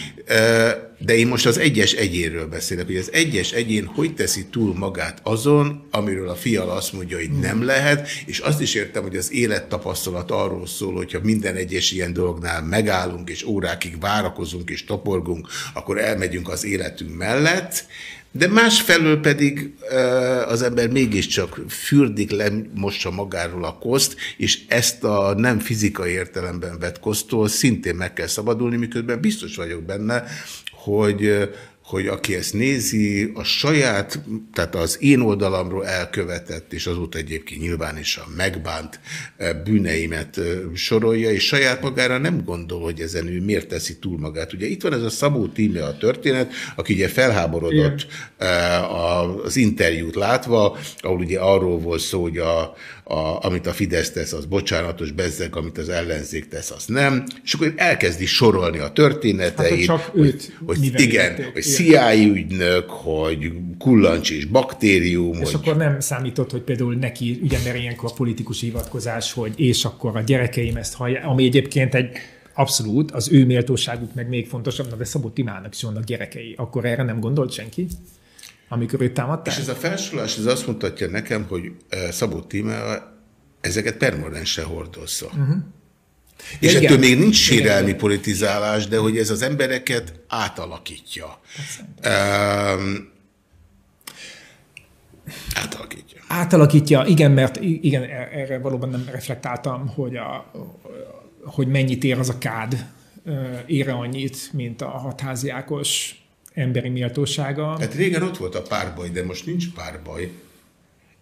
de én most az egyes egyénről beszélek, hogy az egyes egyén hogy teszi túl magát azon, amiről a fial azt mondja, hogy nem lehet, és azt is értem, hogy az élettapasztalat arról szól, hogyha minden egyes ilyen dolognál megállunk, és órákig várakozunk, és toporgunk, akkor elmegyünk az életünk mellett, de másfelől pedig az ember mégiscsak fürdik le, mossa magáról a koszt, és ezt a nem fizikai értelemben vett kosztól szintén meg kell szabadulni, miközben biztos vagyok benne, hogy, hogy aki ezt nézi, a saját, tehát az én oldalamról elkövetett, és azóta egyébként nyilván is a megbánt bűneimet sorolja, és saját magára nem gondol, hogy ezen ő miért teszi túl magát. Ugye itt van ez a Szabó Tíme a történet, aki ugye felháborodott Igen. az interjút látva, ahol ugye arról volt szó, hogy a, a, amit a Fidesz tesz, az bocsánatos bezzeg, amit az ellenzék tesz, az nem. És akkor elkezdi sorolni a történeteit. Hát, csak őt hogy, igen, hogy CIA ügynök, hogy kullancs és baktérium. És hogy... akkor nem számított, hogy például neki, ugye mert ilyenkor a politikus hivatkozás, hogy és akkor a gyerekeim ezt hallják, ami egyébként egy abszolút, az ő méltóságuk meg még fontosabb, na de Szabó Timának is vannak gyerekei. Akkor erre nem gondolt senki? Amikor őt támadták? És ez a felsorolás ez azt mutatja nekem, hogy Szabó Tíme ezeket permanensen hordozza. Uh-huh. És ja, ettől még nincs sérelmi igen. politizálás, de hogy ez az embereket átalakítja. Um, átalakítja. Átalakítja, igen, mert igen, e- erre valóban nem reflektáltam, hogy, a, hogy mennyit ér az a kád, ére annyit, mint a hatháziákos emberi méltósága. Hát régen ott volt a párbaj, de most nincs párbaj.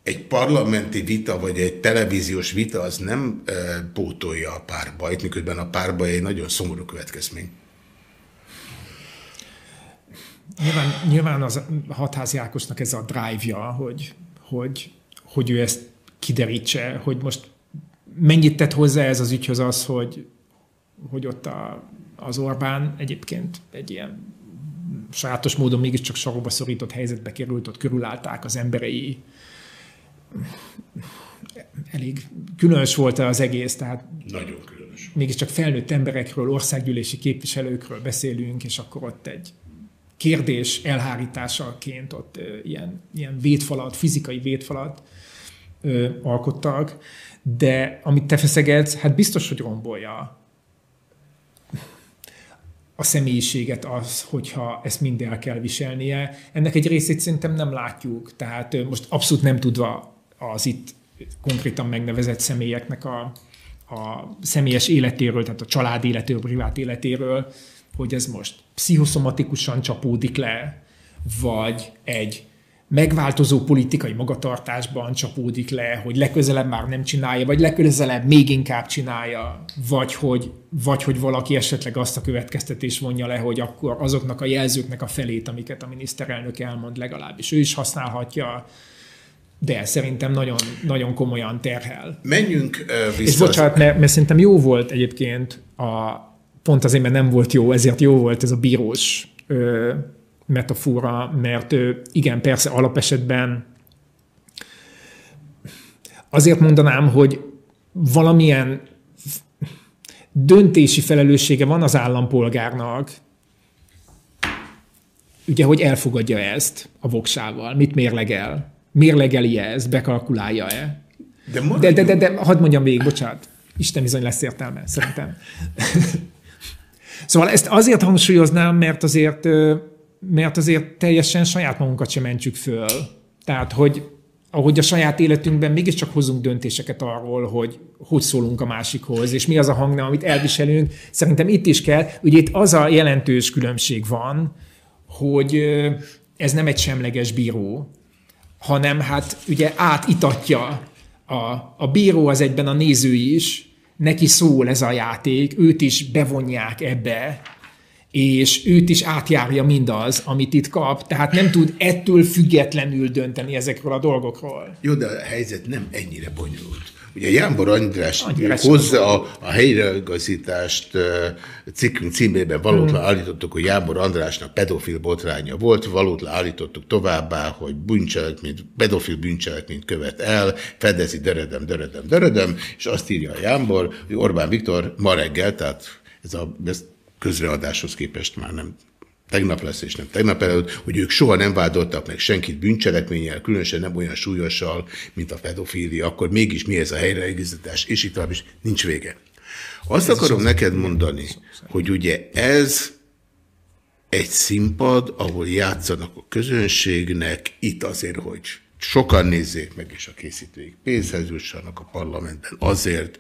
Egy parlamenti vita, vagy egy televíziós vita az nem e, pótolja a párbajt, miközben a párbaj egy nagyon szomorú következmény. Nyilván, nyilván az hatházi Ákosnak ez a drive-ja, hogy, hogy, hogy ő ezt kiderítse, hogy most mennyit tett hozzá ez az ügyhöz az, hogy, hogy ott a, az Orbán egyébként egy ilyen sajátos módon mégiscsak sarokba szorított helyzetbe került, ott körülállták az emberei. Elég különös volt az egész, tehát nagyon különös. Mégiscsak felnőtt emberekről, országgyűlési képviselőkről beszélünk, és akkor ott egy kérdés elhárításaként ott ilyen, ilyen védfalat, fizikai védfalat ö, alkottak, de amit te feszegetsz, hát biztos, hogy rombolja a személyiséget az, hogyha ezt mind el kell viselnie. Ennek egy részét szerintem nem látjuk, tehát most abszolút nem tudva az itt konkrétan megnevezett személyeknek a, a személyes életéről, tehát a család életéről, privát életéről, hogy ez most pszichoszomatikusan csapódik le, vagy egy megváltozó politikai magatartásban csapódik le, hogy legközelebb már nem csinálja, vagy legközelebb még inkább csinálja, vagy hogy, vagy hogy valaki esetleg azt a következtetés vonja le, hogy akkor azoknak a jelzőknek a felét, amiket a miniszterelnök elmond, legalábbis ő is használhatja, de szerintem nagyon, nagyon komolyan terhel. Menjünk uh, vissza. És bocsánat, mert, mert szerintem jó volt egyébként, a, pont azért, mert nem volt jó, ezért jó volt ez a bírós ö, metafora, mert igen, persze alapesetben azért mondanám, hogy valamilyen döntési felelőssége van az állampolgárnak, ugye, hogy elfogadja ezt a voksával, mit mérlegel, mérlegeli -e ezt, bekalkulálja-e. De, de, de, de, de hadd mondjam végig, bocsánat, Isten bizony lesz értelme, szerintem. szóval ezt azért hangsúlyoznám, mert azért mert azért teljesen saját magunkat sem mentjük föl. Tehát, hogy ahogy a saját életünkben mégiscsak hozunk döntéseket arról, hogy hogy szólunk a másikhoz, és mi az a hang, amit elviselünk. Szerintem itt is kell, ugye itt az a jelentős különbség van, hogy ez nem egy semleges bíró, hanem hát ugye átitatja a, a bíró az egyben a néző is, neki szól ez a játék, őt is bevonják ebbe, és őt is átjárja mindaz, amit itt kap, tehát nem tud ettől függetlenül dönteni ezekről a dolgokról. Jó, de a helyzet nem ennyire bonyolult. Ugye Jánbor András hozza a, a helyreigazítást cikkünk címében valótlan hmm. állítottuk, hogy Jánbor Andrásnak pedofil botránya volt, valótlan állítottuk továbbá, hogy bűncselekményt, pedofil bűncselekményt követ el, fedezi döredem, döredem, döredem, és azt írja a Jánbor, hogy Orbán Viktor ma reggel, tehát ez a, ezt közreadáshoz képest már nem. Tegnap lesz, és nem. Tegnap előtt, hogy ők soha nem vádoltak meg senkit bűncselekménnyel, különösen nem olyan súlyossal, mint a pedofília, akkor mégis mi ez a helyreigazítás, és itt is nincs vége. Azt ez akarom neked mondani, hogy ugye ez egy színpad, ahol játszanak a közönségnek, itt azért, hogy sokan nézzék meg, és a készítőik pénzhez jussanak a parlamentben azért,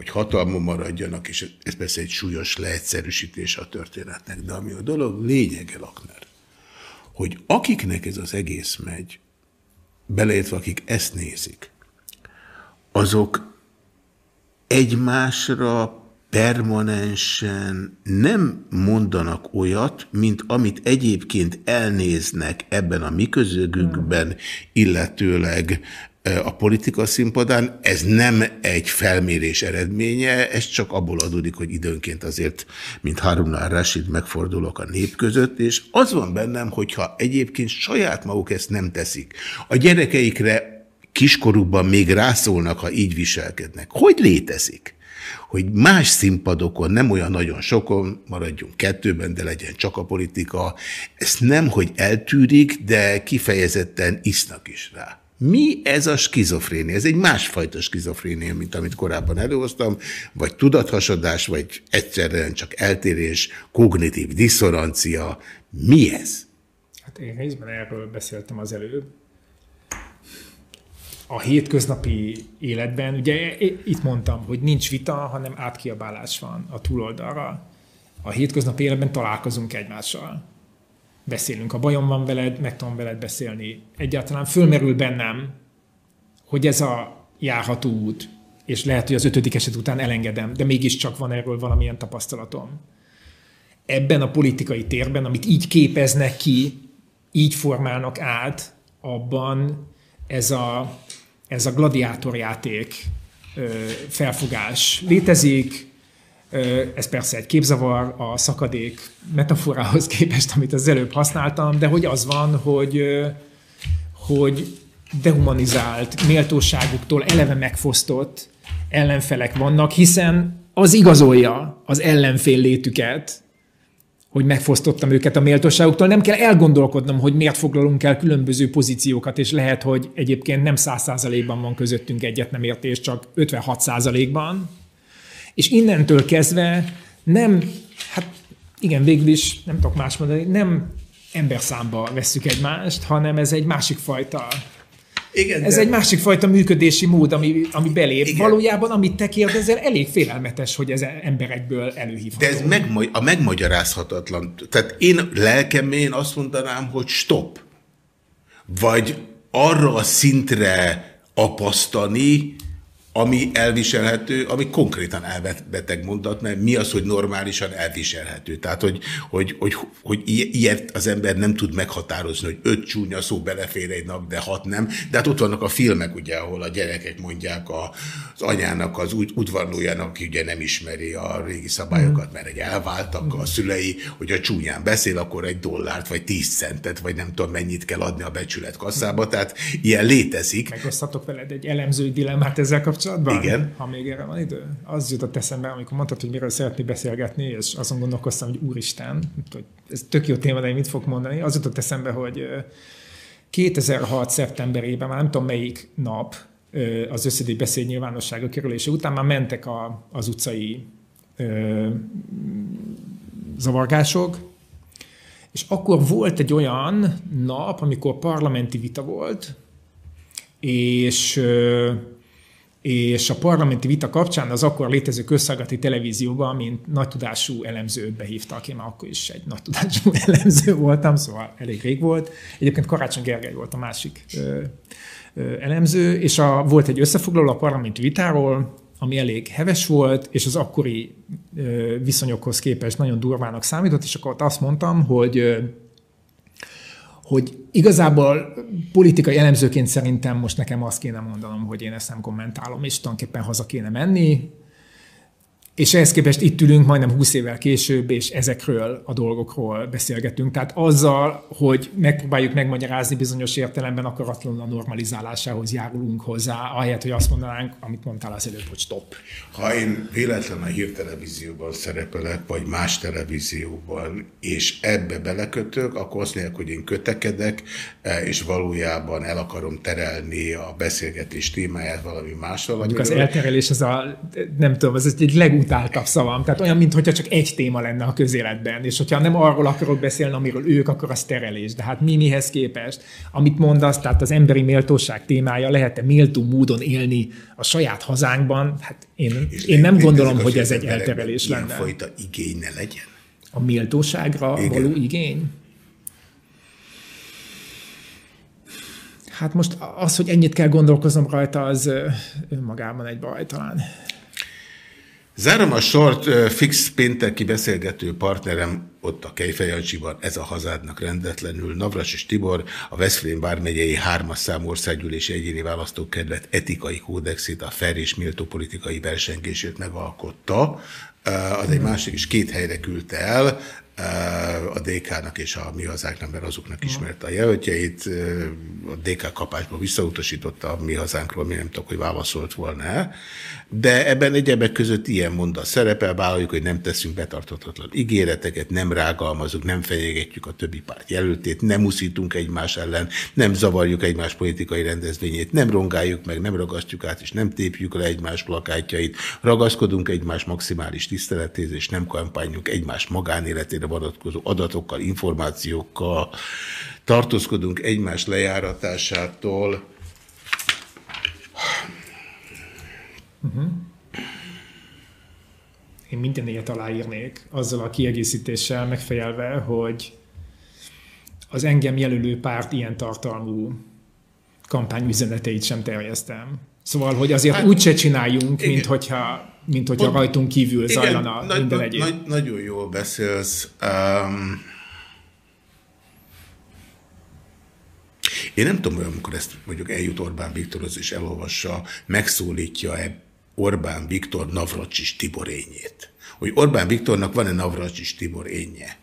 hogy hatalmon maradjanak, és ez persze egy súlyos leegyszerűsítés a történetnek, de ami a dolog lényege, Lakner, hogy akiknek ez az egész megy, beleértve akik ezt nézik, azok egymásra permanensen nem mondanak olyat, mint amit egyébként elnéznek ebben a mi közögükben, illetőleg a politika színpadán. Ez nem egy felmérés eredménye, ez csak abból adódik, hogy időnként azért, mint Harunál Rashid megfordulok a nép között, és az van bennem, hogyha egyébként saját maguk ezt nem teszik, a gyerekeikre kiskorukban még rászólnak, ha így viselkednek. Hogy létezik? hogy más színpadokon, nem olyan nagyon sokon, maradjunk kettőben, de legyen csak a politika, ezt nem, hogy eltűrik, de kifejezetten isznak is rá. Mi ez a skizofrénia? Ez egy másfajta skizofrénia, mint amit korábban előhoztam, vagy tudathasadás, vagy egyszerűen csak eltérés, kognitív diszonancia. Mi ez? Hát én részben erről beszéltem az előbb. A hétköznapi életben, ugye itt mondtam, hogy nincs vita, hanem átkiabálás van a túloldalra. A hétköznapi életben találkozunk egymással beszélünk. A bajom van veled, meg tudom veled beszélni. Egyáltalán fölmerül bennem, hogy ez a járható út, és lehet, hogy az ötödik eset után elengedem, de mégiscsak van erről valamilyen tapasztalatom. Ebben a politikai térben, amit így képeznek ki, így formálnak át, abban ez a, ez a gladiátorjáték felfogás létezik, ez persze egy képzavar a szakadék metaforához képest, amit az előbb használtam, de hogy az van, hogy, hogy dehumanizált, méltóságuktól eleve megfosztott ellenfelek vannak, hiszen az igazolja az ellenfél létüket, hogy megfosztottam őket a méltóságuktól. Nem kell elgondolkodnom, hogy miért foglalunk el különböző pozíciókat, és lehet, hogy egyébként nem száz százalékban van közöttünk egyet nem értés, csak 56 százalékban, és innentől kezdve nem, hát igen, végül is nem tudok más mondani, nem ember számba vesszük egymást, hanem ez egy másik fajta Igen, Ez de... egy másik fajta működési mód, ami, ami belép. Igen. Valójában, amit te kérdezel, elég félelmetes, hogy ez emberekből előhívható. De ez megma- a megmagyarázhatatlan. Tehát én lelkemén azt mondanám, hogy stop. Vagy arra a szintre apasztani, ami elviselhető, ami konkrétan elbeteg mondat, mert mi az, hogy normálisan elviselhető. Tehát, hogy, hogy, hogy, hogy ilyet az ember nem tud meghatározni, hogy öt csúnya szó belefér egy nap, de hat nem. De hát ott vannak a filmek, ugye, ahol a gyerekek mondják az anyának, az udvarlójának, aki ugye nem ismeri a régi szabályokat, mert egy elváltak a szülei, hogy a csúnyán beszél, akkor egy dollárt, vagy tíz centet, vagy nem tudom mennyit kell adni a becsület kasszába. Tehát ilyen létezik. Megosztatok veled egy elemzői dilemmát ezzel kapcsolatban? Kapcsolatban? Igen. Ha még erre van idő. Az jutott eszembe, amikor mondtad, hogy miről szeretnék beszélgetni, és azon gondolkoztam, hogy úristen, hogy ez tök jó téma, de én mit fog mondani. Az jutott eszembe, hogy 2006. szeptemberében, már nem tudom melyik nap, az összedély beszéd nyilvánossága kerülése után már mentek a, az utcai ö, zavargások, és akkor volt egy olyan nap, amikor parlamenti vita volt, és és a parlamenti vita kapcsán az akkor létező közszolgálati televízióban, mint nagy tudású elemzőt behívtak, én már akkor is egy nagy tudású elemző voltam, szóval elég rég volt. Egyébként Karácsony Gergely volt a másik ö, ö, elemző, és a, volt egy összefoglaló a parlamenti vitáról, ami elég heves volt, és az akkori ö, viszonyokhoz képest nagyon durvának számított, és akkor azt mondtam, hogy hogy igazából politikai elemzőként szerintem most nekem azt kéne mondanom, hogy én ezt nem kommentálom, és tulajdonképpen haza kéne menni, és ehhez képest itt ülünk majdnem 20 évvel később, és ezekről a dolgokról beszélgetünk. Tehát azzal, hogy megpróbáljuk megmagyarázni bizonyos értelemben akaratlanul a normalizálásához járulunk hozzá, ahelyett, hogy azt mondanánk, amit mondtál az előbb, hogy stop. Ha én véletlen a hírtelevízióban szerepelek, vagy más televízióban, és ebbe belekötök, akkor azt mondják, hogy én kötekedek, eh, és valójában el akarom terelni a beszélgetés témáját valami mással. Mondjuk az elterelés, az a, nem tudom, az egy legut utáltabb szavam. Tehát olyan, mintha csak egy téma lenne a közéletben, és hogyha nem arról akarok beszélni, amiről ők, akkor az terelés. De hát mi mihez képest? Amit mondasz, tehát az emberi méltóság témája, lehet-e méltó módon élni a saját hazánkban? Hát én, én nem gondolom, hogy ez egy elterelés lenne. Fajta igény ne legyen? A méltóságra Igen. való igény? Hát most az, hogy ennyit kell gondolkoznom rajta, az önmagában egy baj talán. Zárom a sort fix pénteki beszélgető partnerem ott a Kejfejancsiban, ez a hazádnak rendetlenül. Navras és Tibor, a Veszprém vármegyei hármas szám országgyűlési egyéni választókedvet etikai kódexét, a fair és méltó politikai versengését megalkotta. Az egy másik is két helyre küldte el, a DK-nak és a mi hazánknak, mert azoknak ismerte a jelöltjeit. A DK kapásba visszautasította a mi hazánkról, mi nem tudok, hogy válaszolt volna. De ebben egyebek között ilyen mondat szerepel, vállaljuk, hogy nem teszünk betartatatlan ígéreteket, nem rágalmazunk, nem fenyegetjük a többi párt jelöltét, nem uszítunk egymás ellen, nem zavarjuk egymás politikai rendezvényét, nem rongáljuk meg, nem ragasztjuk át, és nem tépjük le egymás plakátjait, ragaszkodunk egymás maximális tiszteletéhez, és nem kampányunk egymás magánéletére vonatkozó adatokkal, információkkal, tartózkodunk egymás lejáratásától. Uh -huh. Én minden ilyet aláírnék, azzal a kiegészítéssel megfejelve, hogy az engem jelölő párt ilyen tartalmú kampányüzeneteit sem terjesztem. Szóval, hogy azért hát, úgy se csináljunk, igen. mint hogyha, mint hogyha Pont, rajtunk kívül igen, zajlana nagy, minden egyéb. Nagy, nagyon jól beszélsz. Um, én nem tudom, hogy amikor ezt mondjuk eljut Orbán Viktorhoz és elolvassa, megszólítja-e Orbán Viktor Navracsis Tiborényét. Hogy Orbán Viktornak van-e Navracsis Tiborénye?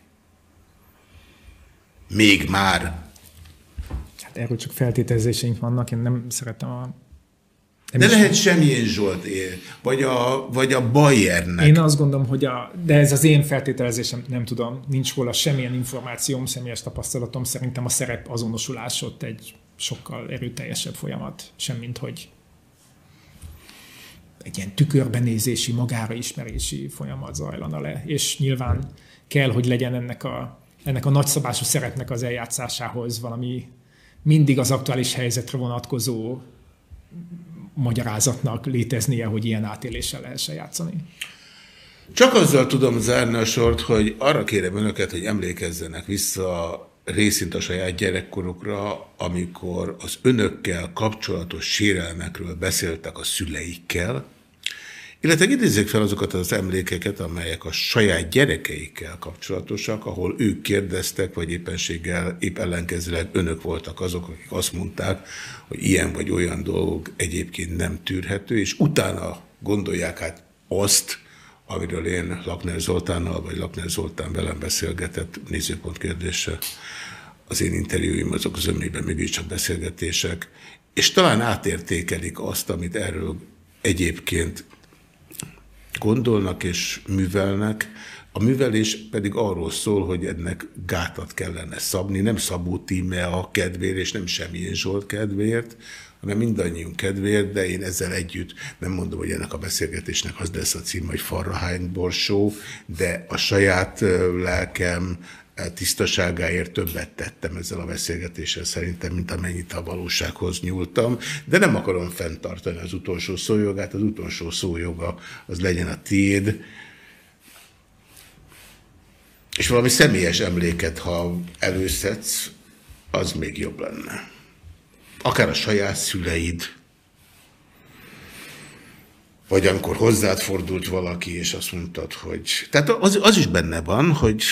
Még már. Hát erről csak feltételezéseink vannak, én nem szeretem a nem de lehet semmilyen Zsolt él, vagy a, vagy a Bayernnek. Én azt gondolom, hogy a, de ez az én feltételezésem, nem tudom, nincs róla semmilyen információm, személyes tapasztalatom, szerintem a szerep azonosulás ott egy sokkal erőteljesebb folyamat, semmint hogy egy ilyen tükörbenézési, magára ismerési folyamat zajlana le, és nyilván kell, hogy legyen ennek a, ennek a nagyszabású szerepnek az eljátszásához valami mindig az aktuális helyzetre vonatkozó magyarázatnak léteznie, hogy ilyen átéléssel lehessen játszani. Csak azzal tudom zárni a sort, hogy arra kérem önöket, hogy emlékezzenek vissza részint a saját gyerekkorukra, amikor az önökkel kapcsolatos sérelmekről beszéltek a szüleikkel, illetve idézzék fel azokat az emlékeket, amelyek a saját gyerekeikkel kapcsolatosak, ahol ők kérdeztek, vagy éppenséggel épp ellenkezőleg önök voltak azok, akik azt mondták, hogy ilyen vagy olyan dolgok egyébként nem tűrhető, és utána gondolják át azt, amiről én Lakner Zoltánnal, vagy Lakner Zoltán velem beszélgetett nézőpont kérdése. Az én interjúim azok az önmében mégiscsak beszélgetések, és talán átértékelik azt, amit erről egyébként gondolnak és művelnek, a művelés pedig arról szól, hogy ennek gátat kellene szabni, nem Szabó Tíme a kedvéért, és nem semmilyen Zsolt kedvéért, hanem mindannyiunk kedvéért, de én ezzel együtt nem mondom, hogy ennek a beszélgetésnek az lesz a cím, hogy Farrahány borsó, de a saját lelkem tisztaságáért többet tettem ezzel a beszélgetéssel szerintem, mint amennyit a valósághoz nyúltam, de nem akarom fenntartani az utolsó szójogát, az utolsó szójoga az legyen a tiéd, és valami személyes emléket, ha előszedsz, az még jobb lenne. Akár a saját szüleid, vagy amikor hozzád fordult valaki, és azt mondtad, hogy... Tehát az, az is benne van, hogy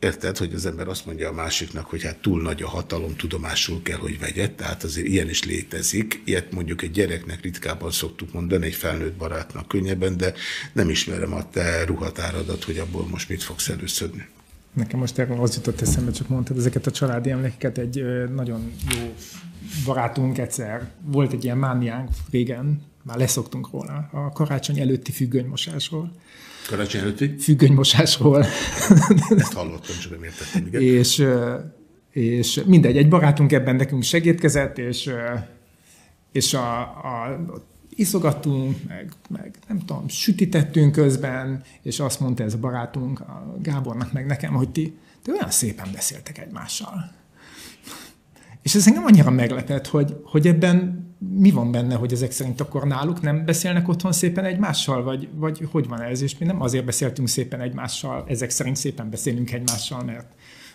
Érted, hogy az ember azt mondja a másiknak, hogy hát túl nagy a hatalom, tudomásul kell, hogy vegye, tehát azért ilyen is létezik. Ilyet mondjuk egy gyereknek ritkában szoktuk mondani, egy felnőtt barátnak könnyebben, de nem ismerem a te ruhatáradat, hogy abból most mit fogsz előszödni. Nekem most az jutott eszembe, csak mondtad ezeket a családi emlékeket, egy nagyon jó barátunk egyszer, volt egy ilyen mániánk régen, már leszoktunk róla, a karácsony előtti függönymosásról Karácsony előtti? Függönymosásról. Ezt hallottam, csak nem értettem. Igen. És, és mindegy, egy barátunk ebben nekünk segítkezett, és, és a, a, iszogattunk, meg, meg nem tudom, sütítettünk közben, és azt mondta ez a barátunk, a Gábornak, meg nekem, hogy ti, ti olyan szépen beszéltek egymással. És ez engem annyira meglepett, hogy, hogy ebben mi van benne, hogy ezek szerint akkor náluk nem beszélnek otthon szépen egymással, vagy, vagy hogy van ez, és mi nem azért beszéltünk szépen egymással, ezek szerint szépen beszélünk egymással, mert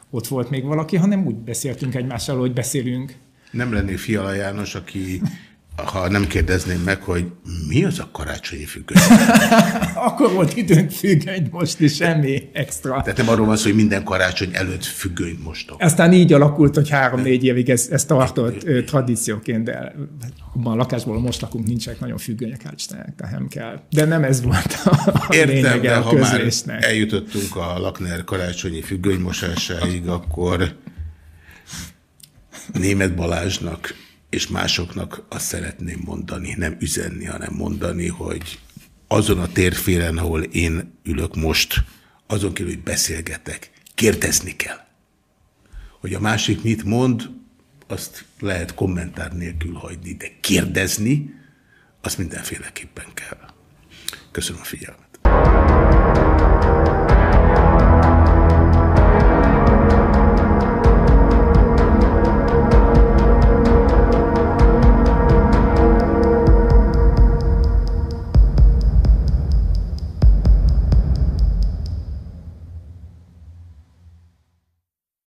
ott volt még valaki, hanem úgy beszéltünk egymással, hogy beszélünk. Nem lennék Fiala János, aki ha nem kérdezném meg, hogy mi az a karácsonyi függöny? Akkor volt időnk függöny most is, semmi extra. Tehát nem arról van szó, hogy minden karácsony előtt függönyt mostok. Aztán így alakult, hogy három-négy évig ez, ez tartott é, tradícióként, de abban a lakásból most lakunk, nincsenek nagyon függönyek, tehát nem kell. De nem ez volt a Értem, lényege a ha közlésnek. már eljutottunk a Lakner karácsonyi függönymosásáig, akkor német Balázsnak és másoknak azt szeretném mondani, nem üzenni, hanem mondani, hogy azon a térfélen, ahol én ülök most, azon kívül, hogy beszélgetek, kérdezni kell. Hogy a másik mit mond, azt lehet kommentár nélkül hagyni, de kérdezni, azt mindenféleképpen kell. Köszönöm a figyelmet.